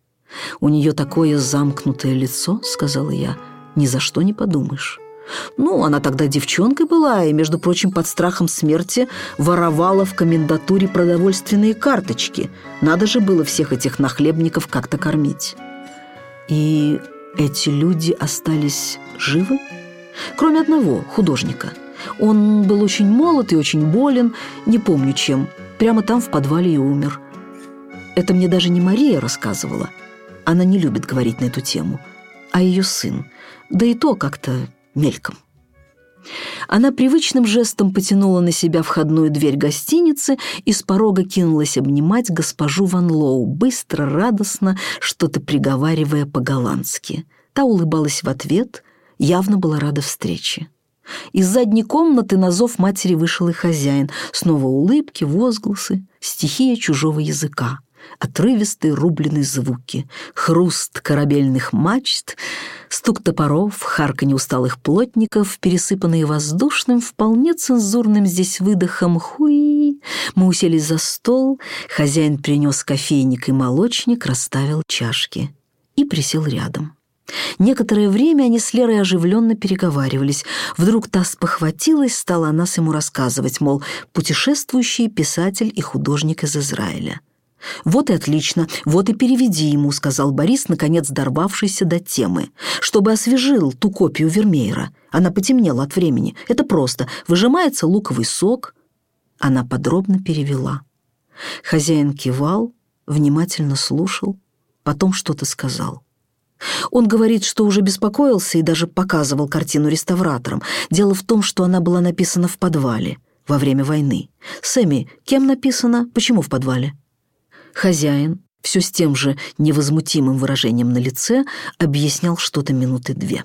У нее такое замкнутое лицо», — сказала я. «Ни за что не подумаешь. Ну, она тогда девчонкой была и, между прочим, под страхом смерти воровала в комендатуре продовольственные карточки. Надо же было всех этих нахлебников как-то кормить. И эти люди остались живы? Кроме одного, художника. Он был очень молод и очень болен, не помню чем. Прямо там в подвале и умер. Это мне даже не Мария рассказывала. Она не любит говорить на эту тему. А ее сын. Да и то как-то мельком. Она привычным жестом потянула на себя входную дверь гостиницы и с порога кинулась обнимать госпожу Ван Лоу, быстро, радостно, что-то приговаривая по-голландски. Та улыбалась в ответ, явно была рада встрече. Из задней комнаты на зов матери вышел и хозяин. Снова улыбки, возгласы, стихия чужого языка отрывистые рубленые звуки, хруст корабельных мачт, стук топоров, харканье усталых плотников, пересыпанные воздушным, вполне цензурным здесь выдохом «хуи». Мы уселись за стол, хозяин принес кофейник и молочник, расставил чашки и присел рядом. Некоторое время они с Лерой оживленно переговаривались. Вдруг та спохватилась, стала о нас ему рассказывать, мол, путешествующий писатель и художник из Израиля. «Вот и отлично, вот и переведи ему», — сказал Борис, наконец дорвавшийся до темы, «чтобы освежил ту копию Вермеера. Она потемнела от времени. Это просто. Выжимается луковый сок». Она подробно перевела. Хозяин кивал, внимательно слушал, потом что-то сказал. Он говорит, что уже беспокоился и даже показывал картину реставраторам. Дело в том, что она была написана в подвале во время войны. «Сэмми, кем написана? Почему в подвале?» Хозяин, все с тем же невозмутимым выражением на лице, объяснял что-то минуты две.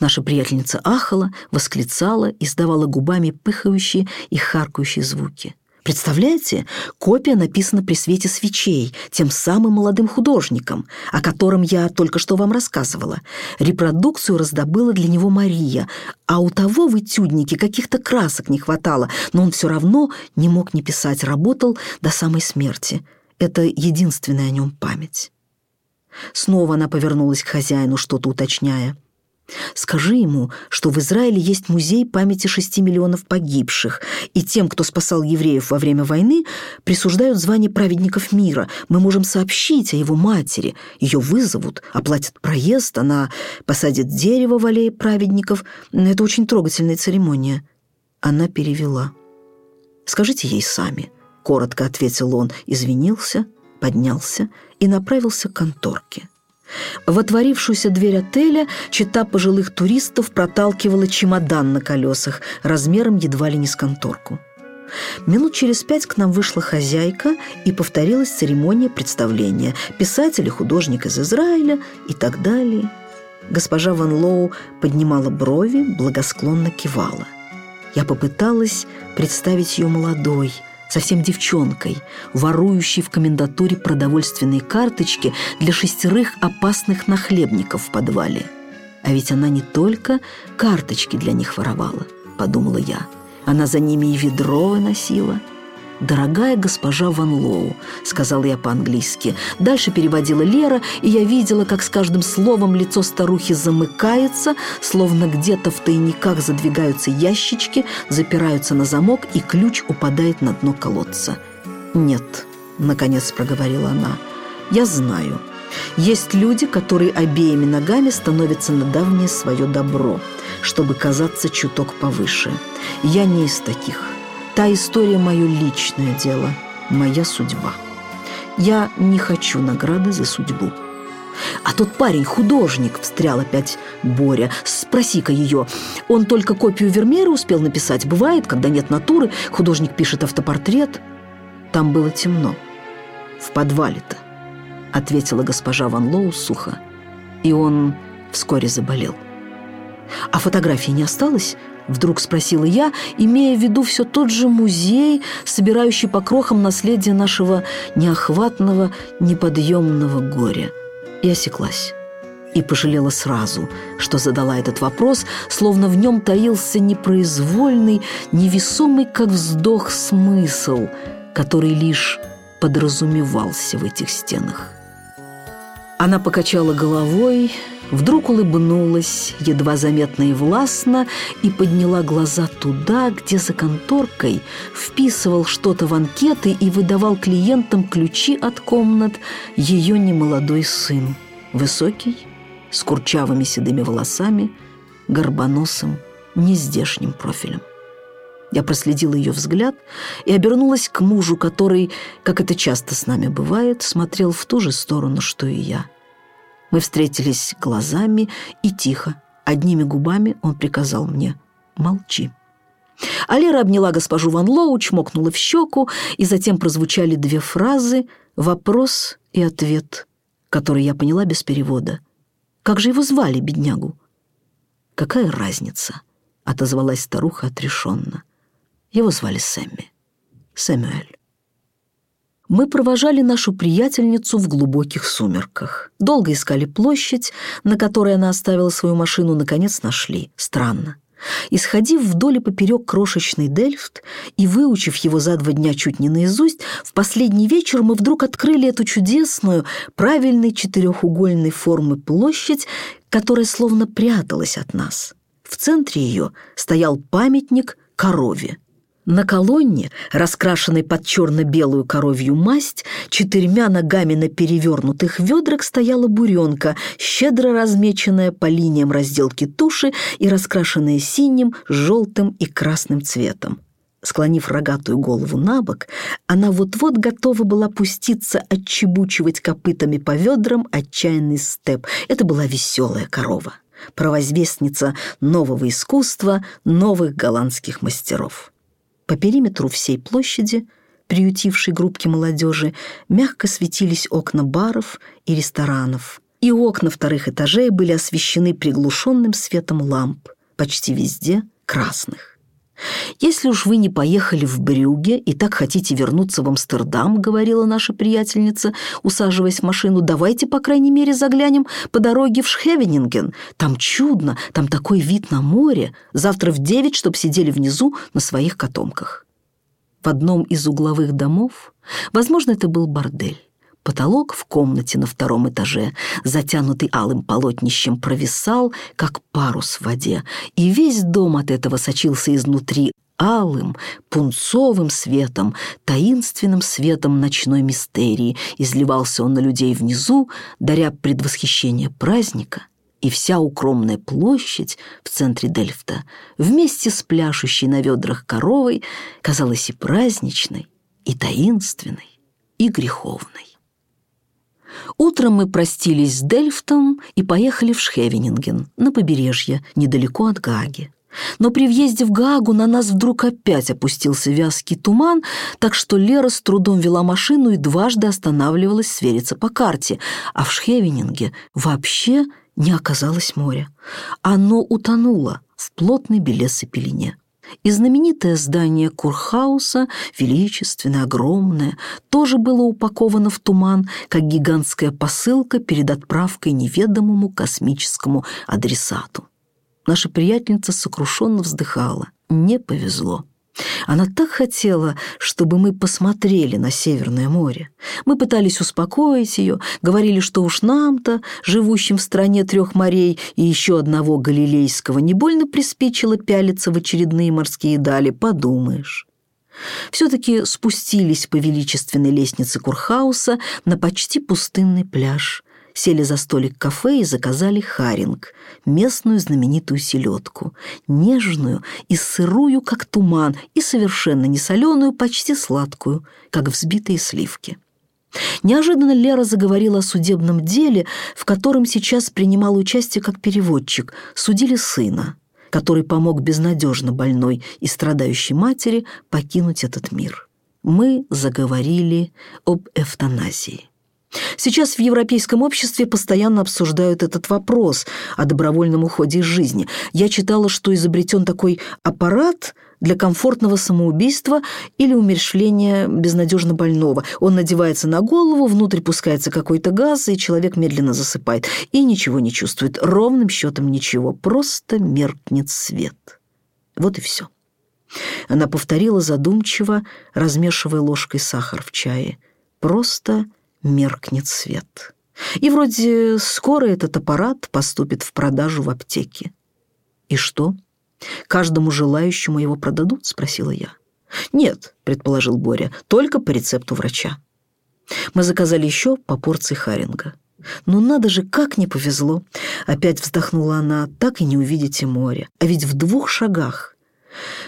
Наша приятельница ахала, восклицала, издавала губами пыхающие и харкающие звуки. Представляете, копия написана при свете свечей, тем самым молодым художником, о котором я только что вам рассказывала. Репродукцию раздобыла для него Мария, а у того в этюднике каких-то красок не хватало, но он все равно не мог не писать, работал до самой смерти. Это единственная о нем память. Снова она повернулась к хозяину, что-то уточняя. «Скажи ему, что в Израиле есть музей памяти шести миллионов погибших, и тем, кто спасал евреев во время войны, присуждают звание праведников мира. Мы можем сообщить о его матери. Ее вызовут, оплатят проезд, она посадит дерево в аллее праведников. Это очень трогательная церемония». Она перевела. «Скажите ей сами коротко ответил он, извинился, поднялся и направился к конторке. В отворившуюся дверь отеля чита пожилых туристов проталкивала чемодан на колесах размером едва ли не с конторку. Минут через пять к нам вышла хозяйка и повторилась церемония представления. Писатель и художник из Израиля и так далее. Госпожа Ван Лоу поднимала брови, благосклонно кивала. Я попыталась представить ее молодой – совсем девчонкой, ворующей в комендатуре продовольственные карточки для шестерых опасных нахлебников в подвале. А ведь она не только карточки для них воровала, подумала я. Она за ними и ведро выносила – «Дорогая госпожа Ван Лоу», — сказал я по-английски. Дальше переводила Лера, и я видела, как с каждым словом лицо старухи замыкается, словно где-то в тайниках задвигаются ящички, запираются на замок, и ключ упадает на дно колодца. «Нет», — наконец проговорила она, — «я знаю. Есть люди, которые обеими ногами становятся на давнее свое добро, чтобы казаться чуток повыше. Я не из таких». Та история – мое личное дело, моя судьба. Я не хочу награды за судьбу. А тот парень художник, встрял опять Боря. Спроси-ка ее. Он только копию Вермеера успел написать. Бывает, когда нет натуры, художник пишет автопортрет. Там было темно. В подвале-то, ответила госпожа Ван Лоу сухо. И он вскоре заболел. А фотографии не осталось? Вдруг спросила я, имея в виду все тот же музей, собирающий по крохам наследие нашего неохватного, неподъемного горя. И осеклась. И пожалела сразу, что задала этот вопрос, словно в нем таился непроизвольный, невесомый, как вздох, смысл, который лишь подразумевался в этих стенах. Она покачала головой, вдруг улыбнулась, едва заметно и властно, и подняла глаза туда, где за конторкой вписывал что-то в анкеты и выдавал клиентам ключи от комнат ее немолодой сын. Высокий, с курчавыми седыми волосами, горбоносым, нездешним профилем. Я проследила ее взгляд и обернулась к мужу, который, как это часто с нами бывает, смотрел в ту же сторону, что и я. Мы встретились глазами и тихо, одними губами он приказал мне «молчи». А обняла госпожу Ван Лоу, чмокнула в щеку, и затем прозвучали две фразы «вопрос» и «ответ», которые я поняла без перевода. Как же его звали, беднягу? «Какая разница?» — отозвалась старуха отрешенно. Его звали Сэмми. Сэмюэль. Мы провожали нашу приятельницу в глубоких сумерках. Долго искали площадь, на которой она оставила свою машину, наконец нашли. Странно. Исходив вдоль и поперек крошечный Дельфт и выучив его за два дня чуть не наизусть, в последний вечер мы вдруг открыли эту чудесную, правильной четырехугольной формы площадь, которая словно пряталась от нас. В центре ее стоял памятник корове. На колонне, раскрашенной под черно-белую коровью масть, четырьмя ногами на перевернутых ведрах стояла буренка, щедро размеченная по линиям разделки туши и раскрашенная синим, желтым и красным цветом. Склонив рогатую голову на бок, она вот-вот готова была пуститься отчебучивать копытами по ведрам отчаянный степ. Это была веселая корова, провозвестница нового искусства, новых голландских мастеров. По периметру всей площади, приютившей группки молодежи, мягко светились окна баров и ресторанов. И окна вторых этажей были освещены приглушенным светом ламп, почти везде красных. «Если уж вы не поехали в Брюге и так хотите вернуться в Амстердам», — говорила наша приятельница, усаживаясь в машину, «давайте, по крайней мере, заглянем по дороге в Шхевенинген. Там чудно, там такой вид на море. Завтра в девять, чтоб сидели внизу на своих котомках». В одном из угловых домов, возможно, это был бордель, Потолок в комнате на втором этаже, затянутый алым полотнищем, провисал, как парус в воде, и весь дом от этого сочился изнутри алым, пунцовым светом, таинственным светом ночной мистерии. Изливался он на людей внизу, даря предвосхищение праздника, и вся укромная площадь в центре Дельфта вместе с пляшущей на ведрах коровой казалась и праздничной, и таинственной, и греховной. Утром мы простились с Дельфтом и поехали в Шхевенинген, на побережье, недалеко от Гааги. Но при въезде в Гаагу на нас вдруг опять опустился вязкий туман, так что Лера с трудом вела машину и дважды останавливалась свериться по карте, а в Шхевенинге вообще не оказалось моря. Оно утонуло в плотной белесой пелене. И знаменитое здание Курхауса, величественное, огромное, тоже было упаковано в туман, как гигантская посылка перед отправкой неведомому космическому адресату. Наша приятельница сокрушенно вздыхала. Не повезло. Она так хотела, чтобы мы посмотрели на Северное море. Мы пытались успокоить ее, говорили, что уж нам-то, живущим в стране трех морей и еще одного галилейского, не больно приспичило пялиться в очередные морские дали, подумаешь. Все-таки спустились по величественной лестнице Курхауса на почти пустынный пляж сели за столик кафе и заказали харинг, местную знаменитую селедку, нежную и сырую, как туман, и совершенно не соленую, почти сладкую, как взбитые сливки. Неожиданно Лера заговорила о судебном деле, в котором сейчас принимал участие как переводчик. Судили сына, который помог безнадежно больной и страдающей матери покинуть этот мир. Мы заговорили об эвтаназии. Сейчас в европейском обществе постоянно обсуждают этот вопрос о добровольном уходе из жизни. Я читала, что изобретен такой аппарат для комфортного самоубийства или умерщвления безнадежно больного. Он надевается на голову, внутрь пускается какой-то газ, и человек медленно засыпает. И ничего не чувствует, ровным счетом ничего, просто меркнет свет. Вот и все. Она повторила задумчиво, размешивая ложкой сахар в чае. Просто меркнет свет. И вроде скоро этот аппарат поступит в продажу в аптеке. И что? Каждому желающему его продадут? Спросила я. Нет, предположил Боря, только по рецепту врача. Мы заказали еще по порции харинга. «Ну надо же, как не повезло!» Опять вздохнула она, так и не увидите море. А ведь в двух шагах.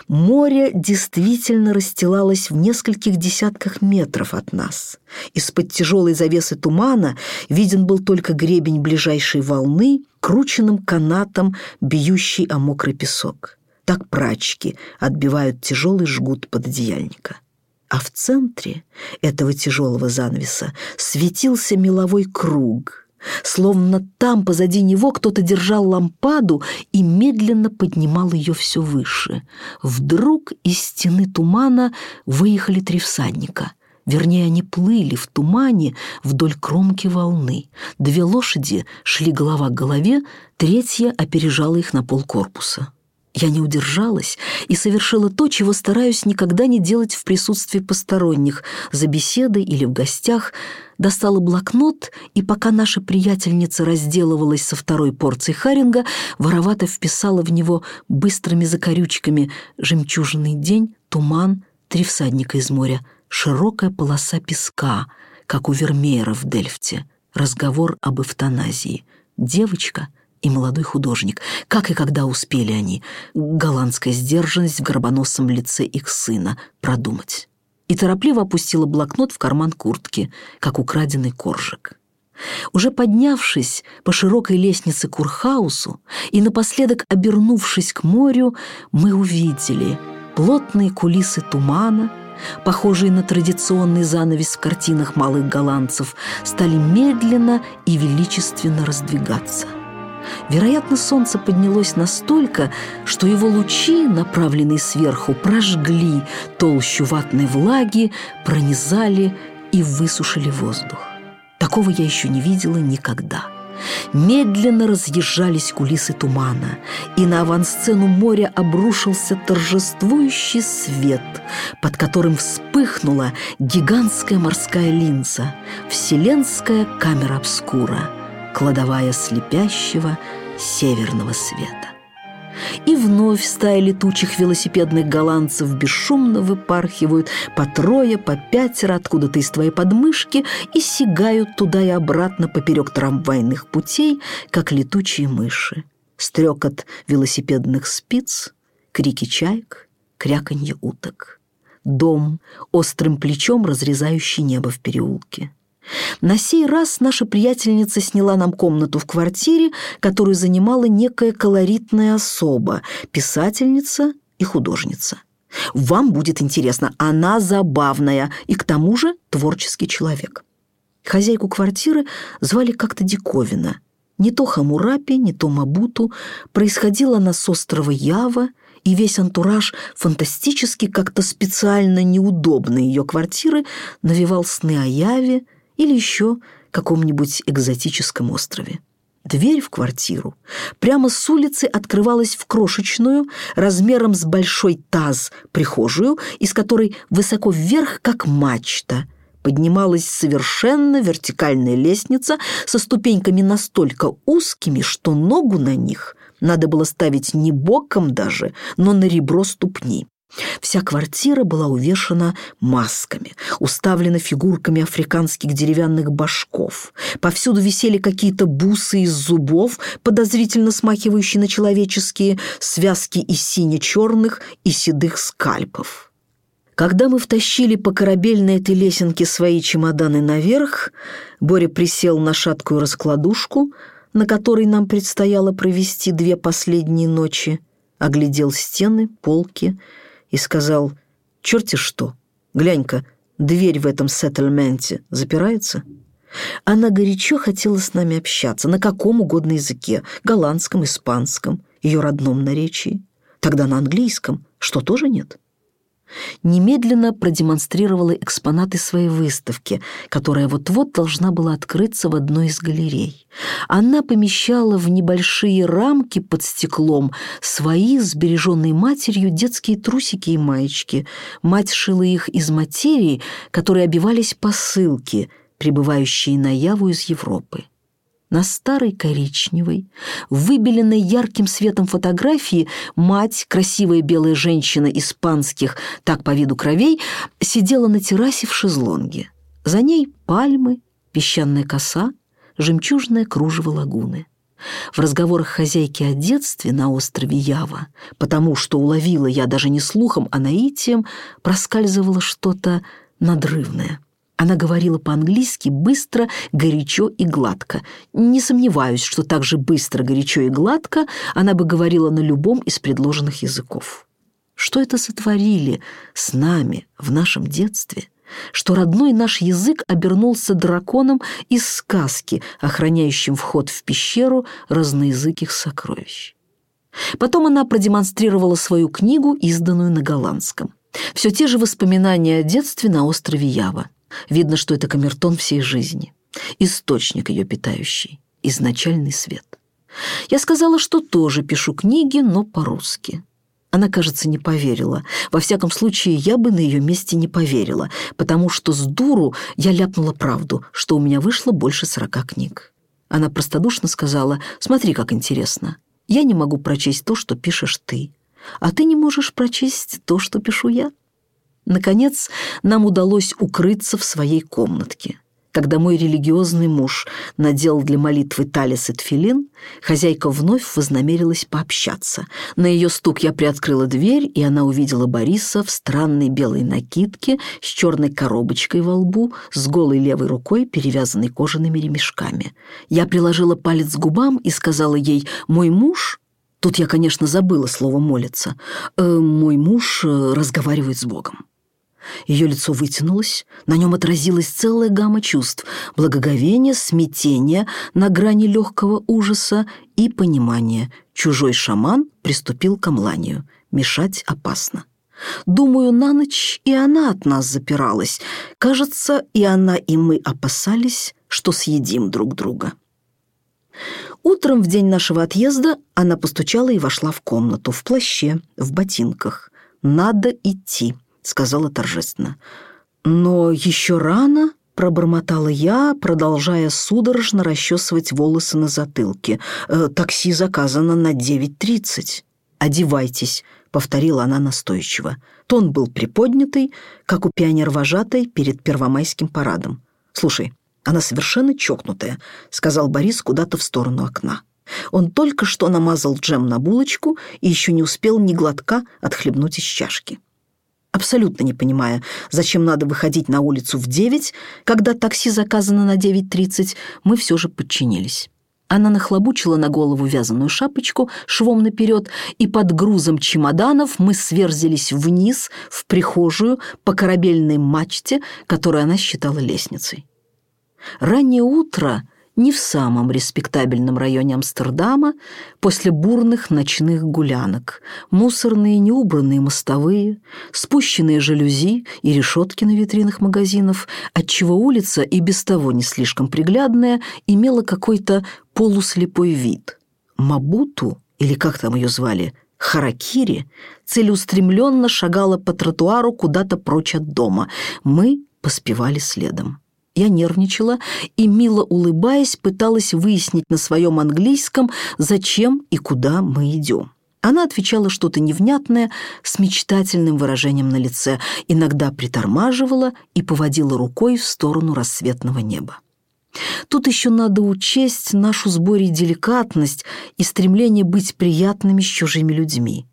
Море действительно расстилалось в нескольких десятках метров от нас. Из-под тяжелой завесы тумана виден был только гребень ближайшей волны, крученным канатом, бьющий о мокрый песок. Так прачки отбивают тяжелый жгут пододеяльника. А в центре этого тяжелого занавеса светился меловой круг — Словно там позади него кто-то держал лампаду и медленно поднимал ее все выше. Вдруг из стены тумана выехали три всадника. Вернее, они плыли в тумане вдоль кромки волны. Две лошади шли голова к голове, третья опережала их на полкорпуса. Я не удержалась и совершила то, чего стараюсь никогда не делать в присутствии посторонних, за беседой или в гостях, достала блокнот и, пока наша приятельница разделывалась со второй порцией харинга, воровато вписала в него быстрыми закорючками «Жемчужный день», «Туман», «Три всадника из моря», «Широкая полоса песка», как у Вермеера в Дельфте, разговор об эвтаназии, «Девочка», и молодой художник. Как и когда успели они, голландская сдержанность в горбоносом лице их сына, продумать. И торопливо опустила блокнот в карман куртки, как украденный коржик. Уже поднявшись по широкой лестнице к Курхаусу и напоследок обернувшись к морю, мы увидели плотные кулисы тумана, похожие на традиционный занавес в картинах малых голландцев, стали медленно и величественно раздвигаться. Вероятно, солнце поднялось настолько, что его лучи, направленные сверху, прожгли толщу ватной влаги, пронизали и высушили воздух. Такого я еще не видела никогда. Медленно разъезжались кулисы тумана, и на авансцену моря обрушился торжествующий свет, под которым вспыхнула гигантская морская линза, вселенская камера обскура — кладовая слепящего северного света. И вновь стая летучих велосипедных голландцев бесшумно выпархивают по трое, по пятеро откуда-то из твоей подмышки и сигают туда и обратно поперек трамвайных путей, как летучие мыши. Стрекот велосипедных спиц, крики чаек, кряканье уток. Дом, острым плечом разрезающий небо в переулке. На сей раз наша приятельница сняла нам комнату в квартире, которую занимала некая колоритная особа, писательница и художница. Вам будет интересно, она забавная и к тому же творческий человек. Хозяйку квартиры звали как-то Диковина. Не то Хамурапи, не то Мабуту. Происходила она с острова Ява, и весь антураж фантастически как-то специально неудобной ее квартиры навевал сны о Яве, или еще каком-нибудь экзотическом острове. Дверь в квартиру прямо с улицы открывалась в крошечную, размером с большой таз, прихожую, из которой высоко вверх, как мачта, поднималась совершенно вертикальная лестница со ступеньками настолько узкими, что ногу на них надо было ставить не боком даже, но на ребро ступни. Вся квартира была увешана масками, уставлена фигурками африканских деревянных башков. Повсюду висели какие-то бусы из зубов, подозрительно смахивающие на человеческие, связки из сине-черных и седых скальпов. Когда мы втащили по корабельной этой лесенке свои чемоданы наверх, Боря присел на шаткую раскладушку, на которой нам предстояло провести две последние ночи, оглядел стены, полки, и сказал, «Черти что, глянь-ка, дверь в этом сеттельменте запирается?» Она горячо хотела с нами общаться, на каком угодно языке, голландском, испанском, ее родном наречии. Тогда на английском, что тоже нет немедленно продемонстрировала экспонаты своей выставки, которая вот-вот должна была открыться в одной из галерей. Она помещала в небольшие рамки под стеклом свои, сбереженные матерью, детские трусики и маечки. Мать шила их из материи, которые обивались посылки, прибывающие на Яву из Европы. На старой коричневой, выбеленной ярким светом фотографии, мать, красивая белая женщина испанских, так по виду кровей, сидела на террасе в шезлонге. За ней пальмы, песчаная коса, жемчужное кружево лагуны. В разговорах хозяйки о детстве на острове Ява, потому что уловила я даже не слухом, а наитием, проскальзывало что-то надрывное. Она говорила по-английски быстро, горячо и гладко. Не сомневаюсь, что так же быстро, горячо и гладко она бы говорила на любом из предложенных языков. Что это сотворили с нами в нашем детстве? Что родной наш язык обернулся драконом из сказки, охраняющим вход в пещеру разноязыких сокровищ. Потом она продемонстрировала свою книгу, изданную на голландском. Все те же воспоминания о детстве на острове Ява. Видно, что это камертон всей жизни, источник ее питающий, изначальный свет. Я сказала, что тоже пишу книги, но по-русски. Она, кажется, не поверила. Во всяком случае, я бы на ее месте не поверила, потому что с дуру я ляпнула правду, что у меня вышло больше сорока книг. Она простодушно сказала, «Смотри, как интересно. Я не могу прочесть то, что пишешь ты, а ты не можешь прочесть то, что пишу я». Наконец, нам удалось укрыться в своей комнатке. Когда мой религиозный муж надел для молитвы талис и тфилин, хозяйка вновь вознамерилась пообщаться. На ее стук я приоткрыла дверь, и она увидела Бориса в странной белой накидке с черной коробочкой во лбу, с голой левой рукой, перевязанной кожаными ремешками. Я приложила палец к губам и сказала ей «Мой муж...» Тут я, конечно, забыла слово «молится». Э, «Мой муж э, разговаривает с Богом». Ее лицо вытянулось, на нем отразилась целая гамма чувств – благоговение, смятение на грани легкого ужаса и понимание. Чужой шаман приступил к омланию. Мешать опасно. Думаю, на ночь и она от нас запиралась. Кажется, и она, и мы опасались, что съедим друг друга. Утром в день нашего отъезда она постучала и вошла в комнату, в плаще, в ботинках. «Надо идти», сказала торжественно. «Но еще рано», — пробормотала я, продолжая судорожно расчесывать волосы на затылке. «Э, «Такси заказано на 9.30. Одевайтесь», — повторила она настойчиво. Тон был приподнятый, как у пионер-вожатой перед первомайским парадом. «Слушай, она совершенно чокнутая», — сказал Борис куда-то в сторону окна. Он только что намазал джем на булочку и еще не успел ни глотка отхлебнуть из чашки абсолютно не понимая, зачем надо выходить на улицу в 9, когда такси заказано на 9.30, мы все же подчинились. Она нахлобучила на голову вязаную шапочку швом наперед, и под грузом чемоданов мы сверзились вниз, в прихожую, по корабельной мачте, которую она считала лестницей. Раннее утро не в самом респектабельном районе Амстердама после бурных ночных гулянок, мусорные неубранные мостовые, спущенные жалюзи и решетки на витринах магазинов, отчего улица, и без того не слишком приглядная, имела какой-то полуслепой вид. Мабуту, или как там ее звали, Харакири, целеустремленно шагала по тротуару куда-то прочь от дома. Мы поспевали следом. Я нервничала и, мило улыбаясь, пыталась выяснить на своем английском, зачем и куда мы идем. Она отвечала что-то невнятное с мечтательным выражением на лице, иногда притормаживала и поводила рукой в сторону рассветного неба. Тут еще надо учесть нашу сборе деликатность и стремление быть приятными с чужими людьми.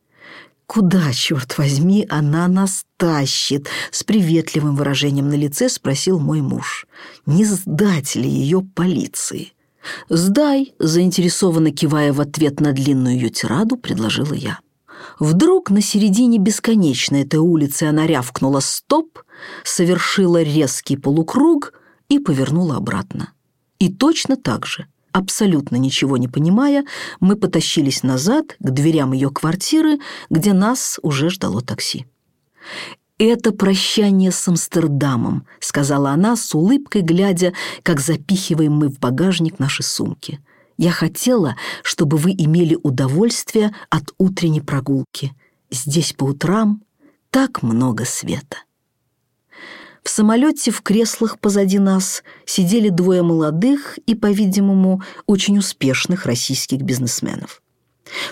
«Куда, черт возьми, она нас тащит?» С приветливым выражением на лице спросил мой муж. «Не сдать ли ее полиции?» «Сдай», заинтересованно кивая в ответ на длинную ее тираду, предложила я. Вдруг на середине бесконечной этой улицы она рявкнула «стоп», совершила резкий полукруг и повернула обратно. И точно так же – Абсолютно ничего не понимая, мы потащились назад к дверям ее квартиры, где нас уже ждало такси. «Это прощание с Амстердамом», — сказала она с улыбкой, глядя, как запихиваем мы в багажник наши сумки. «Я хотела, чтобы вы имели удовольствие от утренней прогулки. Здесь по утрам так много света». В самолете в креслах позади нас сидели двое молодых и, по-видимому, очень успешных российских бизнесменов.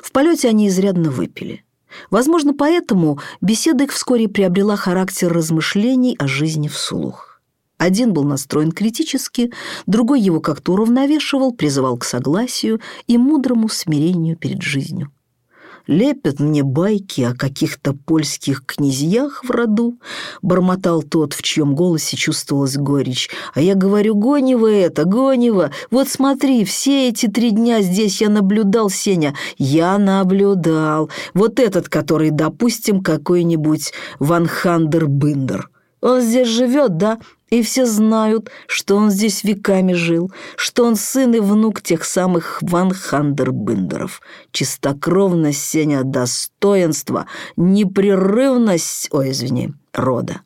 В полете они изрядно выпили. Возможно, поэтому беседа их вскоре приобрела характер размышлений о жизни вслух. Один был настроен критически, другой его как-то уравновешивал, призывал к согласию и мудрому смирению перед жизнью лепят мне байки о каких-то польских князьях в роду», — бормотал тот, в чьем голосе чувствовалась горечь. «А я говорю, Гонева это, Гонева, вот смотри, все эти три дня здесь я наблюдал, Сеня, я наблюдал. Вот этот, который, допустим, какой-нибудь Ван Хандер Биндер. Он здесь живет, да? И все знают, что он здесь веками жил, что он сын и внук тех самых Ван Хандербиндеров. Чистокровность, Сеня, достоинство, непрерывность, ой, извини, рода.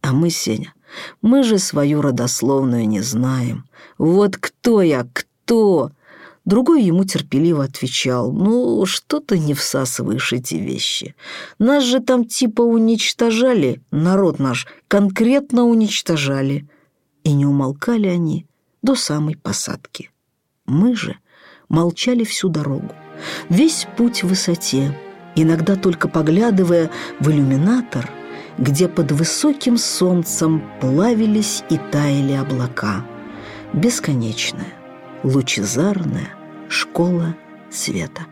А мы, Сеня, мы же свою родословную не знаем. Вот кто я, кто? Другой ему терпеливо отвечал, «Ну, что ты не всасываешь эти вещи? Нас же там типа уничтожали, народ наш конкретно уничтожали». И не умолкали они до самой посадки. Мы же молчали всю дорогу, весь путь в высоте, иногда только поглядывая в иллюминатор, где под высоким солнцем плавились и таяли облака. Бесконечная, лучезарная школа света.